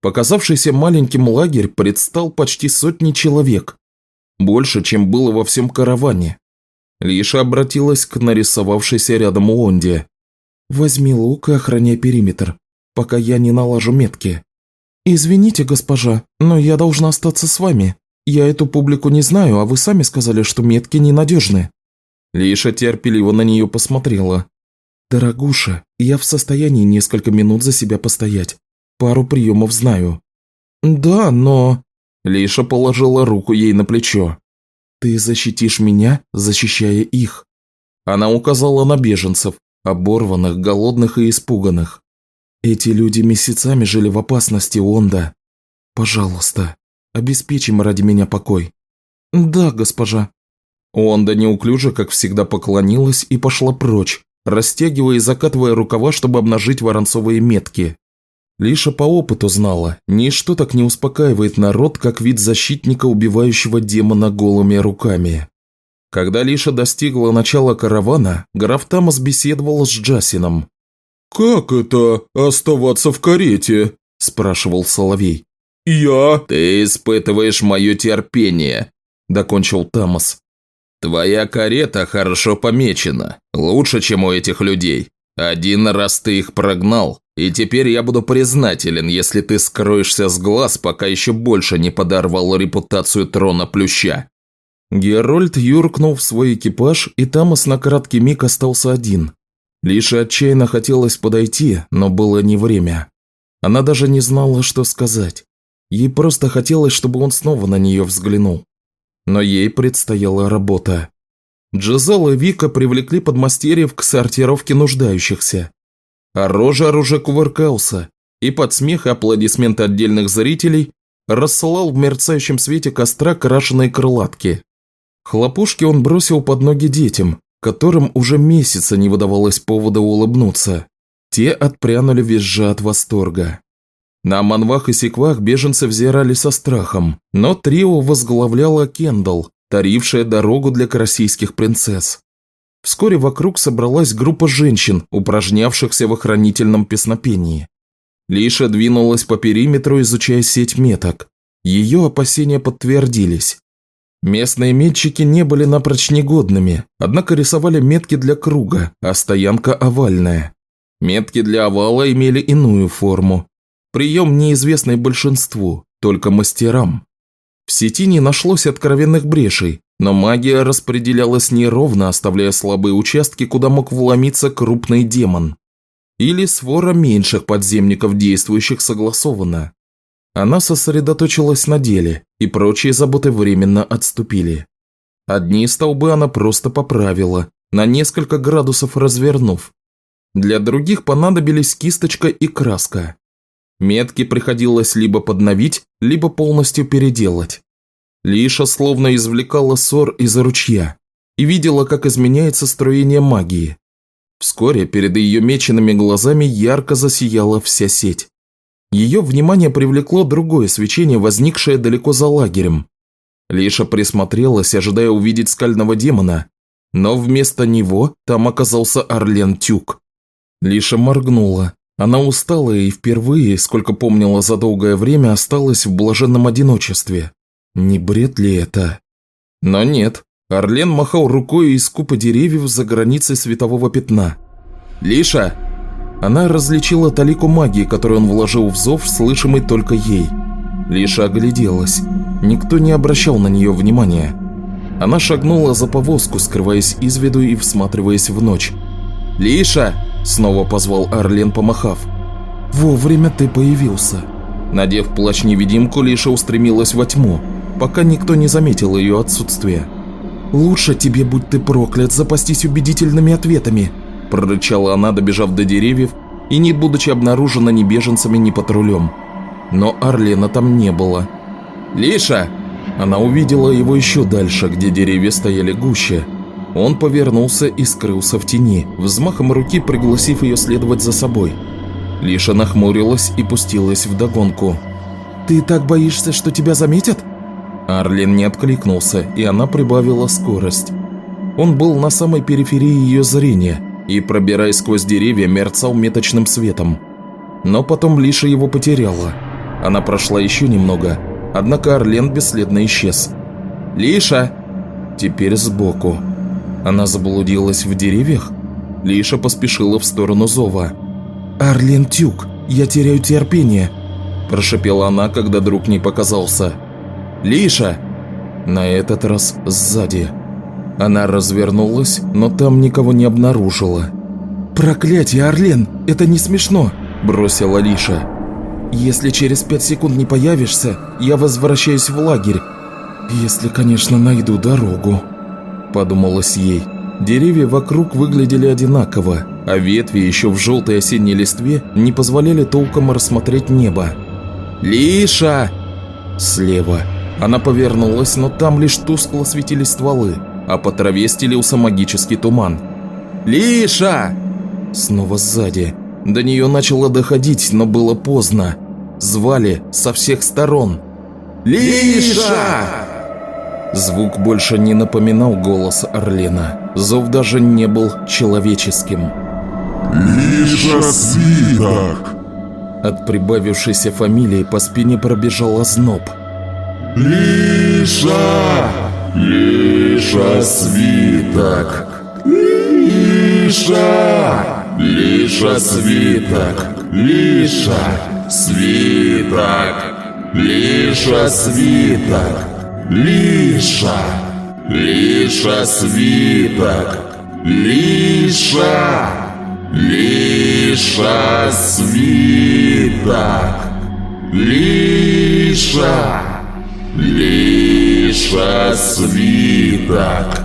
Показавшийся маленьким лагерь предстал почти сотни человек. Больше, чем было во всем караване. Лиша обратилась к нарисовавшейся рядом Уонде. «Возьми лук и охраняй периметр пока я не налажу метки. Извините, госпожа, но я должна остаться с вами. Я эту публику не знаю, а вы сами сказали, что метки ненадежны». Лиша терпеливо на нее посмотрела. «Дорогуша, я в состоянии несколько минут за себя постоять. Пару приемов знаю». «Да, но...» Лиша положила руку ей на плечо. «Ты защитишь меня, защищая их». Она указала на беженцев, оборванных, голодных и испуганных. Эти люди месяцами жили в опасности, Онда. Пожалуйста, обеспечим ради меня покой. Да, госпожа. Онда неуклюже, как всегда, поклонилась и пошла прочь, растягивая и закатывая рукава, чтобы обнажить воронцовые метки. Лиша по опыту знала, ничто так не успокаивает народ, как вид защитника, убивающего демона голыми руками. Когда Лиша достигла начала каравана, граф Тамас беседовал с Джасином. «Как это оставаться в карете?» – спрашивал Соловей. «Я...» «Ты испытываешь мое терпение», – докончил Тамас. «Твоя карета хорошо помечена, лучше, чем у этих людей. Один раз ты их прогнал, и теперь я буду признателен, если ты скроешься с глаз, пока еще больше не подорвал репутацию трона Плюща». Герольд юркнул в свой экипаж, и Тамас на краткий миг остался один. Лишь отчаянно хотелось подойти, но было не время. Она даже не знала, что сказать. Ей просто хотелось, чтобы он снова на нее взглянул. Но ей предстояла работа. Джизел и Вика привлекли подмастерьев к сортировке нуждающихся. А Рожар уже кувыркался, и под смех и аплодисменты отдельных зрителей рассылал в мерцающем свете костра крашеные крылатки. Хлопушки он бросил под ноги детям, которым уже месяца не выдавалось повода улыбнуться. Те отпрянули визжа от восторга. На манвах и секвах беженцы взирали со страхом, но трио возглавляла Кендалл, тарившая дорогу для карасийских принцесс. Вскоре вокруг собралась группа женщин, упражнявшихся в охранительном песнопении. Лиша двинулась по периметру, изучая сеть меток. Ее опасения подтвердились. Местные метчики не были напрочь негодными, однако рисовали метки для круга, а стоянка овальная. Метки для овала имели иную форму. Прием неизвестный большинству, только мастерам. В сети не нашлось откровенных брешей, но магия распределялась неровно, оставляя слабые участки, куда мог вломиться крупный демон. Или свора меньших подземников, действующих согласованно. Она сосредоточилась на деле, и прочие заботы временно отступили. Одни столбы она просто поправила, на несколько градусов развернув. Для других понадобились кисточка и краска. Метки приходилось либо подновить, либо полностью переделать. Лиша словно извлекала ссор из ручья и видела, как изменяется строение магии. Вскоре перед ее меченными глазами ярко засияла вся сеть. Ее внимание привлекло другое свечение, возникшее далеко за лагерем. Лиша присмотрелась, ожидая увидеть скального демона, но вместо него там оказался Орлен Тюк. Лиша моргнула. Она устала и впервые, сколько помнила за долгое время, осталась в блаженном одиночестве. Не бред ли это? Но нет. Орлен махал рукой из купа деревьев за границей светового пятна. «Лиша!» Она различила талику магии, которую он вложил в зов, слышимый только ей. Лиша огляделась. Никто не обращал на нее внимания. Она шагнула за повозку, скрываясь из виду и всматриваясь в ночь. «Лиша!» – снова позвал Орлен, помахав. «Вовремя ты появился». Надев плащ-невидимку, Лиша устремилась во тьму, пока никто не заметил ее отсутствие. «Лучше тебе, будь ты проклят, запастись убедительными ответами», прорычала она, добежав до деревьев и не будучи обнаружена ни беженцами, ни патрулем. Но Арлена там не было. «Лиша!» Она увидела его еще дальше, где деревья стояли гуще. Он повернулся и скрылся в тени, взмахом руки пригласив ее следовать за собой. Лиша нахмурилась и пустилась в догонку. «Ты так боишься, что тебя заметят?» Арлен не откликнулся, и она прибавила скорость. Он был на самой периферии ее зрения, и, пробираясь сквозь деревья, мерцал меточным светом. Но потом Лиша его потеряла. Она прошла еще немного, однако Орлен бесследно исчез. «Лиша!» Теперь сбоку. Она заблудилась в деревьях? Лиша поспешила в сторону зова. «Арлен Тюк, я теряю терпение!» Прошепела она, когда друг не показался. «Лиша!» На этот раз сзади. Она развернулась, но там никого не обнаружила. «Проклятие, Орлен! Это не смешно!» – бросила Лиша. «Если через пять секунд не появишься, я возвращаюсь в лагерь. Если, конечно, найду дорогу», – подумалось ей. Деревья вокруг выглядели одинаково, а ветви еще в желтой осенней листве не позволяли толком рассмотреть небо. «Лиша!» Слева. Она повернулась, но там лишь тускло светились стволы а по траве стелился магический туман. «Лиша!» Снова сзади. До нее начало доходить, но было поздно. Звали со всех сторон. «Лиша!» Звук больше не напоминал голос Орлена. Зов даже не был человеческим. «Лиша Свиток!» От прибавившейся фамилии по спине пробежал озноб. «Лиша!» Лиша свиток, Лиша, Лиша свиток, Лиша свиток, Лиша свиток, Лиша, Лиша свиток! Лиша! Лиша свиток! Лиша! Лиша свиток!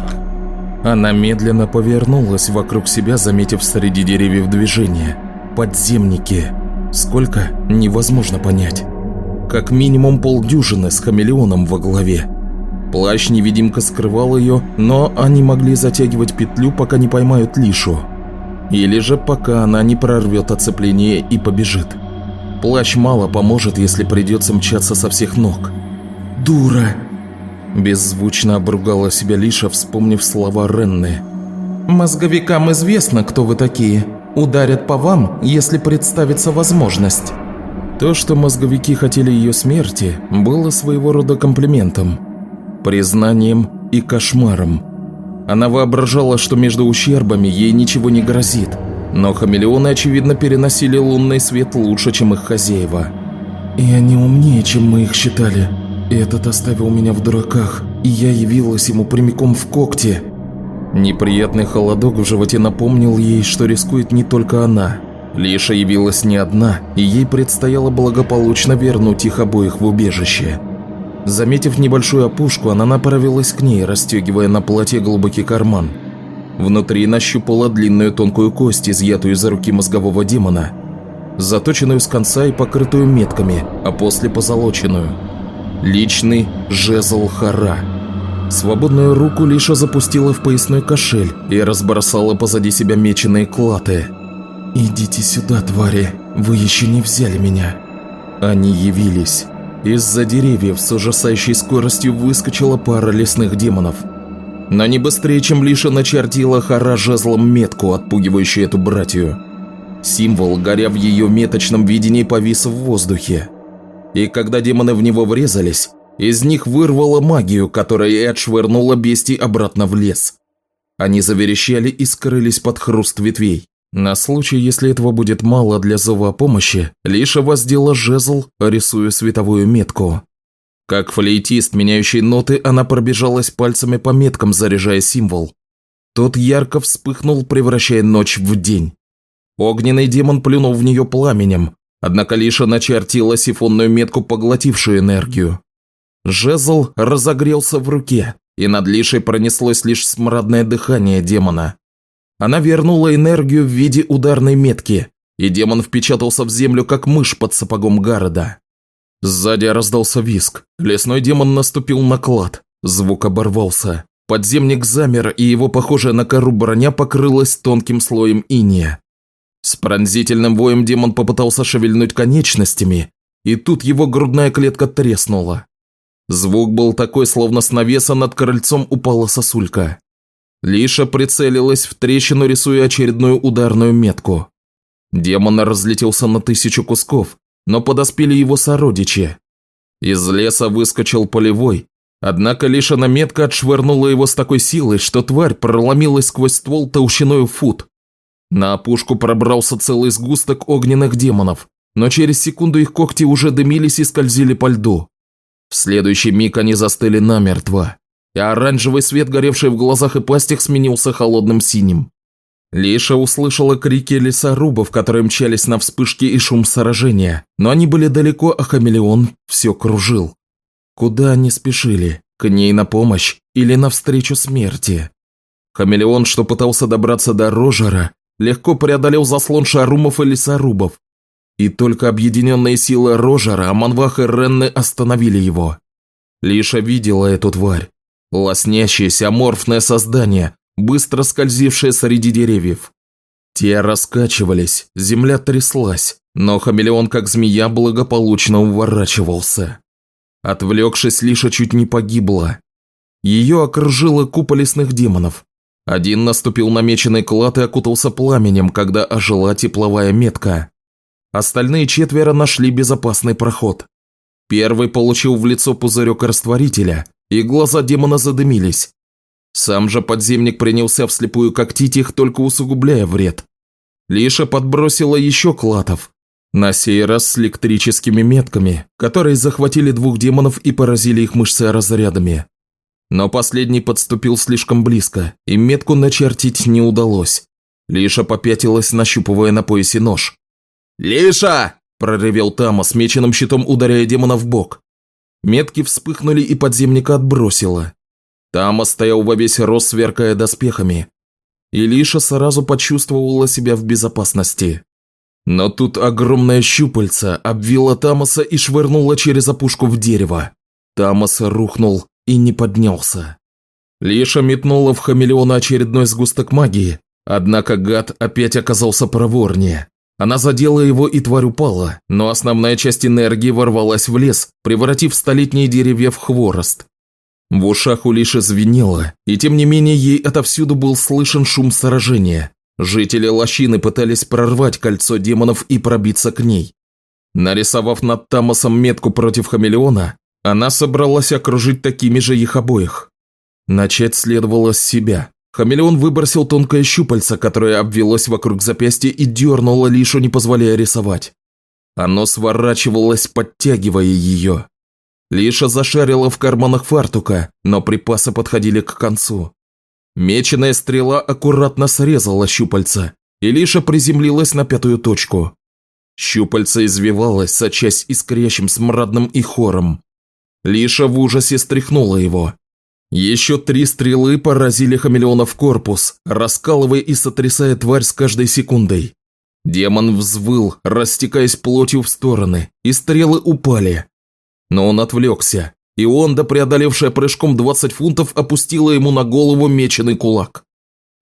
Она медленно повернулась вокруг себя, заметив среди деревьев движение. Подземники. Сколько? Невозможно понять. Как минимум полдюжины с хамелеоном во главе. Плащ-невидимка скрывал ее, но они могли затягивать петлю, пока не поймают Лишу. Или же пока она не прорвет оцепление и побежит. Плащ мало поможет, если придется мчаться со всех ног. «Дура!» Беззвучно обругала себя Лиша, вспомнив слова Ренны. «Мозговикам известно, кто вы такие. Ударят по вам, если представится возможность». То, что мозговики хотели ее смерти, было своего рода комплиментом, признанием и кошмаром. Она воображала, что между ущербами ей ничего не грозит, но хамелеоны, очевидно, переносили лунный свет лучше, чем их хозяева. «И они умнее, чем мы их считали», этот оставил меня в дураках, и я явилась ему прямиком в когти. Неприятный холодок в животе напомнил ей, что рискует не только она. Лиша явилась не одна, и ей предстояло благополучно вернуть их обоих в убежище. Заметив небольшую опушку, она направилась к ней, расстегивая на платье глубокий карман. Внутри нащупала длинную тонкую кость, изъятую из руки мозгового демона, заточенную с конца и покрытую метками, а после позолоченную – Личный жезл Хара. Свободную руку Лиша запустила в поясной кошель и разбросала позади себя меченые клаты. «Идите сюда, твари, вы еще не взяли меня». Они явились. Из-за деревьев с ужасающей скоростью выскочила пара лесных демонов. Но не быстрее, чем Лиша начертила Хара жезлом метку, отпугивающую эту братью. Символ, горя в ее меточном видении, повис в воздухе и когда демоны в него врезались, из них вырвало магию, которая и отшвырнула бестий обратно в лес. Они заверещали и скрылись под хруст ветвей. На случай, если этого будет мало для зова помощи, Лиша воздела жезл, рисуя световую метку. Как флейтист, меняющий ноты, она пробежалась пальцами по меткам, заряжая символ. Тот ярко вспыхнул, превращая ночь в день. Огненный демон плюнул в нее пламенем, Однако Лиша начертила сифонную метку, поглотившую энергию. Жезл разогрелся в руке, и над Лишей пронеслось лишь смрадное дыхание демона. Она вернула энергию в виде ударной метки, и демон впечатался в землю, как мышь под сапогом Гарода. Сзади раздался виск. Лесной демон наступил на клад. Звук оборвался. Подземник замер, и его похожая на кору броня покрылась тонким слоем иния. С пронзительным воем демон попытался шевельнуть конечностями, и тут его грудная клетка треснула. Звук был такой, словно с навеса над крыльцом упала сосулька. Лиша прицелилась в трещину, рисуя очередную ударную метку. Демон разлетелся на тысячу кусков, но подоспели его сородичи. Из леса выскочил полевой, однако Лиша на метка отшвырнула его с такой силой, что тварь проломилась сквозь ствол толщиной фут. На опушку пробрался целый сгусток огненных демонов, но через секунду их когти уже дымились и скользили по льду. В следующий миг они застыли намертво, и оранжевый свет, горевший в глазах и пастях, сменился холодным синим. Лиша услышала крики лесорубов, которые мчались на вспышки и шум сражения, но они были далеко, а хамелеон все кружил. Куда они спешили? К ней на помощь или навстречу смерти? Хамелеон, что пытался добраться до Рожера, легко преодолел заслон шарумов и лесорубов. И только объединенные силы Рожера, Аманвах и Ренны остановили его. Лиша видела эту тварь. Лоснящееся аморфное создание, быстро скользившее среди деревьев. Те раскачивались, земля тряслась, но хамелеон, как змея, благополучно уворачивался. Отвлекшись, Лиша чуть не погибла. Ее окружила купа лесных демонов, один наступил на меченый клад и окутался пламенем, когда ожила тепловая метка. Остальные четверо нашли безопасный проход. Первый получил в лицо пузырек растворителя, и глаза демона задымились. Сам же подземник принялся вслепую когтить их, только усугубляя вред. Лиша подбросила еще клатов, на сей раз с электрическими метками, которые захватили двух демонов и поразили их мышцы разрядами. Но последний подступил слишком близко, и метку начертить не удалось. Лиша попятилась, нащупывая на поясе нож. «Лиша!» – проревел Тама, с меченым щитом ударяя демона в бок. Метки вспыхнули и подземника отбросило. Тама стоял во весь рост, сверкая доспехами. И Лиша сразу почувствовала себя в безопасности. Но тут огромная щупальца обвила Тамаса и швырнула через опушку в дерево. Тамас рухнул и не поднялся. Лиша метнула в хамелеона очередной сгусток магии, однако гад опять оказался проворнее. Она задела его, и тварь упала, но основная часть энергии ворвалась в лес, превратив столетние деревья в хворост. В ушах у Лиши звенело, и тем не менее ей отовсюду был слышен шум сражения. Жители лощины пытались прорвать кольцо демонов и пробиться к ней. Нарисовав над Тамасом метку против хамелеона, она собралась окружить такими же их обоих. Начать следовало с себя. Хамелеон выбросил тонкое щупальце, которое обвелось вокруг запястья и дернуло Лишу, не позволяя рисовать. Оно сворачивалось, подтягивая ее. Лиша зашарила в карманах фартука, но припасы подходили к концу. Меченая стрела аккуратно срезала щупальца, и Лиша приземлилась на пятую точку. Щупальца извивалось, сочась искрящим смрадным и хором. Лиша в ужасе стряхнула его. Еще три стрелы поразили хамелеона в корпус, раскалывая и сотрясая тварь с каждой секундой. Демон взвыл, растекаясь плотью в стороны, и стрелы упали. Но он отвлекся. И Онда, преодолевшая прыжком 20 фунтов, опустила ему на голову меченый кулак.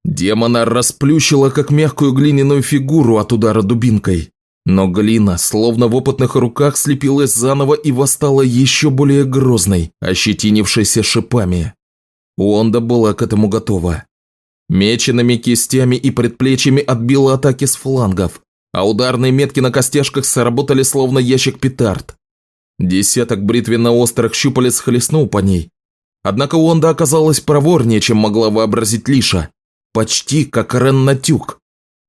Демона расплющила, как мягкую глиняную фигуру от удара дубинкой. Но глина, словно в опытных руках, слепилась заново и восстала еще более грозной, ощетинившейся шипами. Онда была к этому готова. Меченными кистями и предплечьями отбила атаки с флангов, а ударные метки на костяшках сработали словно ящик петард. Десяток бритвенно-острых щупалец хлестнул по ней. Однако Уонда оказалась проворнее, чем могла вообразить Лиша. Почти как Рен-Натюк.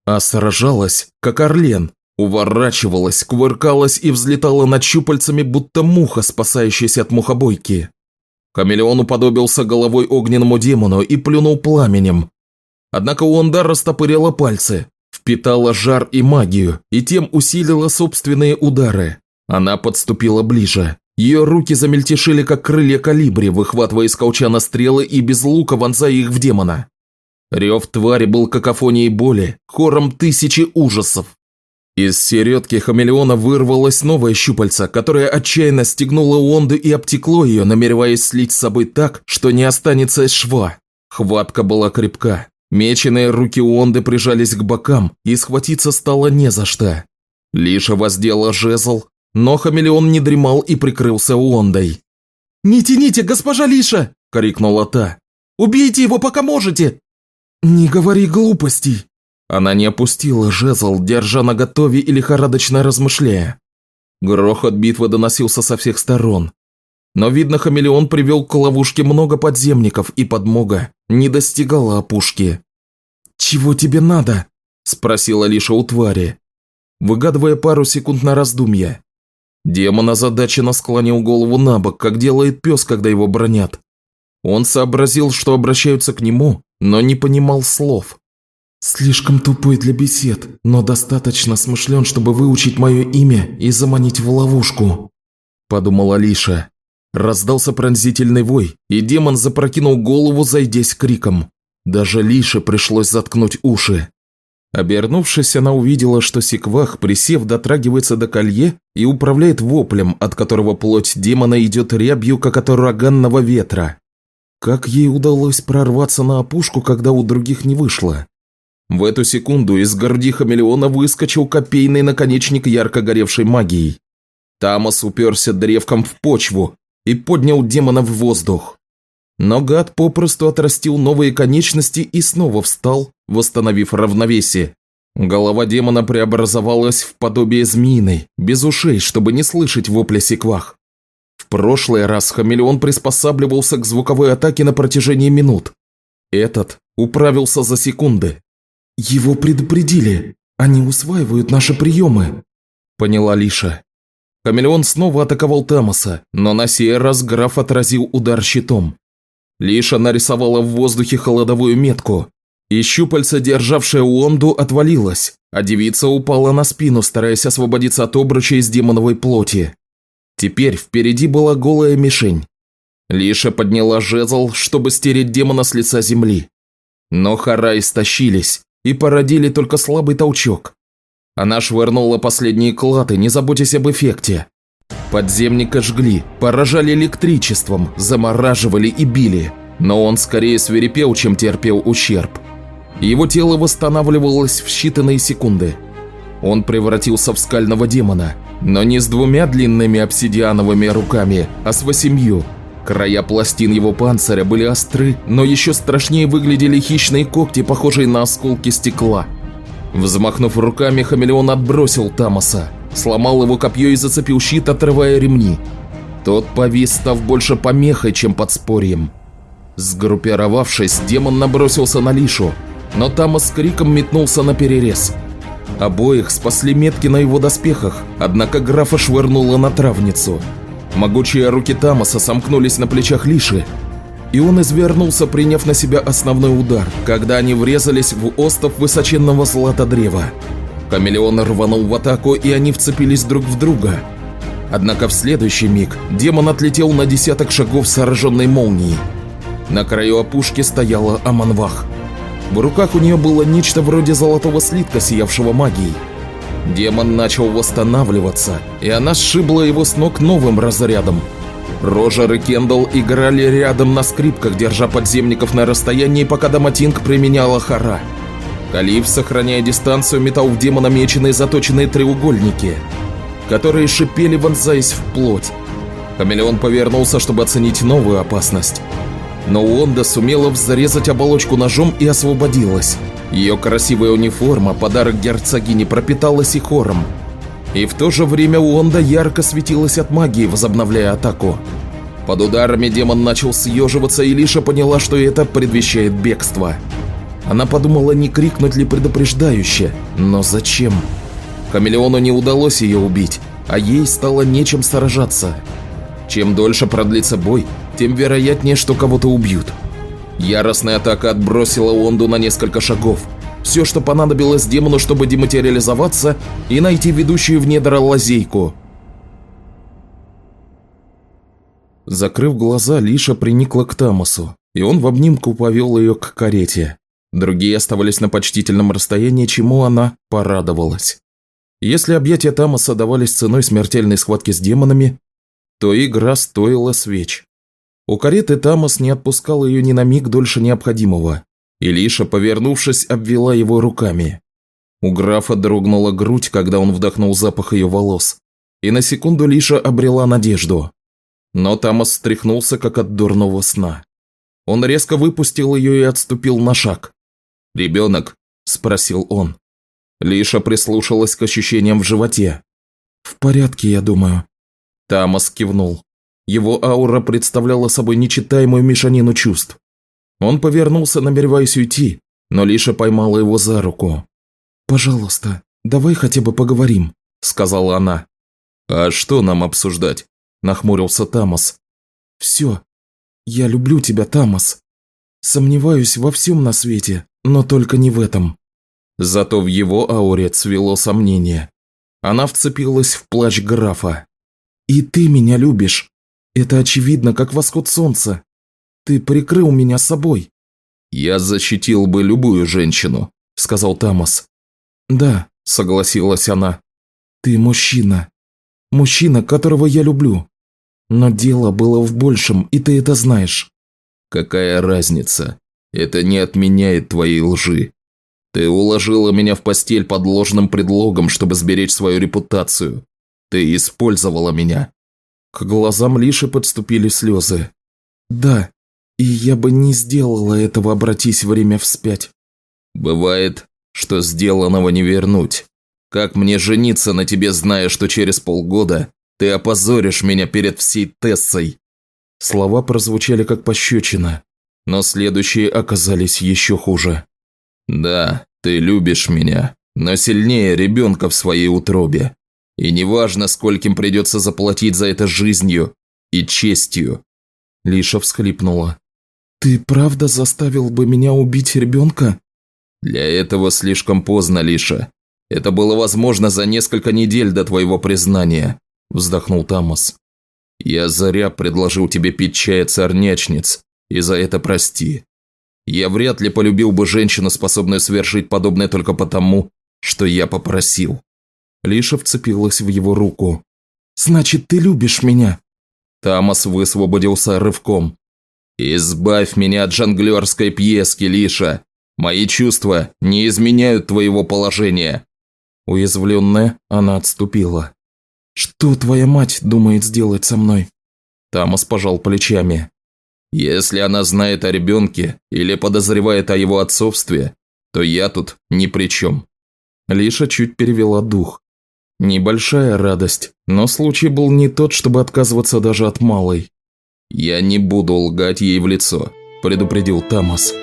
А сражалась, как Орлен. Уворачивалась, кувыркалась и взлетала над щупальцами, будто муха, спасающаяся от мухобойки. Хамелеон уподобился головой огненному демону и плюнул пламенем. Однако Уонда растопырила пальцы, впитала жар и магию, и тем усилила собственные удары. Она подступила ближе. Ее руки замельтешили, как крылья калибри, выхватывая из колчана стрелы и без лука вонзая их в демона. Рев твари был какофонией боли, хором тысячи ужасов. Из середки хамелеона вырвалось новое щупальце, которое отчаянно стегнуло Уонду и обтекло ее, намереваясь слить с собой так, что не останется шва. Хватка была крепка. Меченые руки Уонды прижались к бокам, и схватиться стало не за что. Лиша воздела жезл, но хамелеон не дремал и прикрылся Уондой. «Не тяните, госпожа Лиша!» – крикнула та. «Убейте его, пока можете!» «Не говори глупостей!» Она не опустила жезл, держа на готове и лихорадочно размышляя. Грохот битвы доносился со всех сторон. Но, видно, хамелеон привел к ловушке много подземников, и подмога не достигала опушки. «Чего тебе надо?» – спросила Лиша у твари, выгадывая пару секунд на раздумье. Демон озадаченно склонил голову на бок, как делает пес, когда его бронят. Он сообразил, что обращаются к нему, но не понимал слов. «Слишком тупой для бесед, но достаточно смышлен, чтобы выучить мое имя и заманить в ловушку», – подумала Лиша. Раздался пронзительный вой, и демон запрокинул голову, зайдясь криком. Даже Лише пришлось заткнуть уши. Обернувшись, она увидела, что Секвах, присев, дотрагивается до колье и управляет воплем, от которого плоть демона идет рябью, как от ураганного ветра. Как ей удалось прорваться на опушку, когда у других не вышло? В эту секунду из груди хамелеона выскочил копейный наконечник ярко горевшей магией. Тамас уперся древком в почву и поднял демона в воздух. Но гад попросту отрастил новые конечности и снова встал, восстановив равновесие. Голова демона преобразовалась в подобие змеиной, без ушей, чтобы не слышать вопля секвах. В прошлый раз хамелеон приспосабливался к звуковой атаке на протяжении минут. Этот управился за секунды. «Его предупредили. Они усваивают наши приемы», – поняла Лиша. Хамелеон снова атаковал Тамаса, но на сей раз граф отразил удар щитом. Лиша нарисовала в воздухе холодовую метку, и щупальца, державшая Уонду, отвалилась, а девица упала на спину, стараясь освободиться от обруча из демоновой плоти. Теперь впереди была голая мишень. Лиша подняла жезл, чтобы стереть демона с лица земли. Но хара истощились и породили только слабый толчок. Она швырнула последние клаты, не заботясь об эффекте. Подземника жгли, поражали электричеством, замораживали и били, но он скорее свирепел, чем терпел ущерб. Его тело восстанавливалось в считанные секунды. Он превратился в скального демона, но не с двумя длинными обсидиановыми руками, а с восемью. Края пластин его панциря были остры, но еще страшнее выглядели хищные когти, похожие на осколки стекла. Взмахнув руками, хамелеон отбросил Тамаса, сломал его копье и зацепил щит, отрывая ремни. Тот повис, став больше помехой, чем подспорьем. Сгруппировавшись, демон набросился на Лишу, но Тамас с криком метнулся на перерез. Обоих спасли метки на его доспехах, однако графа швырнуло на травницу. Могучие руки Тамаса сомкнулись на плечах Лиши, и он извернулся, приняв на себя основной удар, когда они врезались в остов высоченного златодрева. Хамелеон рванул в атаку, и они вцепились друг в друга. Однако в следующий миг демон отлетел на десяток шагов сраженной молнией. На краю опушки стояла Аманвах – в руках у нее было нечто вроде золотого слитка, сиявшего магией. Демон начал восстанавливаться, и она сшибла его с ног новым разрядом. Рожер и Кендалл играли рядом на скрипках, держа подземников на расстоянии, пока Даматинг применяла хара. Калиф, сохраняя дистанцию, метал в демона меченые заточенные треугольники, которые шипели, вонзаясь в плоть. Хамелеон повернулся, чтобы оценить новую опасность но Уонда сумела взрезать оболочку ножом и освободилась. Ее красивая униформа, подарок герцогини, пропиталась и хором. И в то же время Уонда ярко светилась от магии, возобновляя атаку. Под ударами демон начал съеживаться, и Лиша поняла, что это предвещает бегство. Она подумала, не крикнуть ли предупреждающе, но зачем? Хамелеону не удалось ее убить, а ей стало нечем сражаться. Чем дольше продлится бой, тем вероятнее, что кого-то убьют. Яростная атака отбросила Онду на несколько шагов. Все, что понадобилось демону, чтобы дематериализоваться и найти ведущую в недра лазейку. Закрыв глаза, Лиша приникла к Тамасу, и он в обнимку повел ее к карете. Другие оставались на почтительном расстоянии, чему она порадовалась. Если объятия Тамаса давались ценой смертельной схватки с демонами, то игра стоила свеч. У кареты Тамас не отпускал ее ни на миг дольше необходимого. И Лиша, повернувшись, обвела его руками. У графа дрогнула грудь, когда он вдохнул запах ее волос. И на секунду Лиша обрела надежду. Но Тамас встряхнулся, как от дурного сна. Он резко выпустил ее и отступил на шаг. «Ребенок?» – спросил он. Лиша прислушалась к ощущениям в животе. «В порядке, я думаю». Тамас кивнул. Его аура представляла собой нечитаемую мешанину чувств. Он повернулся, намереваясь уйти, но Лиша поймала его за руку. «Пожалуйста, давай хотя бы поговорим», – сказала она. «А что нам обсуждать?» – нахмурился Тамас. «Все. Я люблю тебя, Тамас. Сомневаюсь во всем на свете, но только не в этом». Зато в его ауре цвело сомнение. Она вцепилась в плащ графа. «И ты меня любишь. Это очевидно, как восход солнца. Ты прикрыл меня собой. Я защитил бы любую женщину, сказал Тамас. Да, согласилась она. Ты мужчина. Мужчина, которого я люблю. Но дело было в большем, и ты это знаешь. Какая разница? Это не отменяет твоей лжи. Ты уложила меня в постель под ложным предлогом, чтобы сберечь свою репутацию. Ты использовала меня. К глазам Лиши подступили слезы. «Да, и я бы не сделала этого, обратись время вспять». «Бывает, что сделанного не вернуть. Как мне жениться на тебе, зная, что через полгода ты опозоришь меня перед всей Тессой?» Слова прозвучали как пощечина, но следующие оказались еще хуже. «Да, ты любишь меня, но сильнее ребенка в своей утробе. И неважно, скольким придется заплатить за это жизнью и честью. Лиша всхлипнула. «Ты правда заставил бы меня убить ребенка?» «Для этого слишком поздно, Лиша. Это было возможно за несколько недель до твоего признания», – вздохнул Тамас. «Я зря предложил тебе пить чай от и за это прости. Я вряд ли полюбил бы женщину, способную совершить подобное только потому, что я попросил». Лиша вцепилась в его руку. «Значит, ты любишь меня?» Тамас высвободился рывком. «Избавь меня от жонглерской пьески, Лиша. Мои чувства не изменяют твоего положения». Уязвленная, она отступила. «Что твоя мать думает сделать со мной?» Тамас пожал плечами. «Если она знает о ребенке или подозревает о его отцовстве, то я тут ни при чем». Лиша чуть перевела дух. Небольшая радость, но случай был не тот, чтобы отказываться даже от малой. «Я не буду лгать ей в лицо», – предупредил Тамас.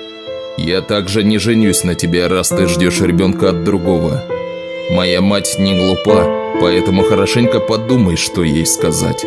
«Я также не женюсь на тебе, раз ты ждешь ребенка от другого. Моя мать не глупа, поэтому хорошенько подумай, что ей сказать».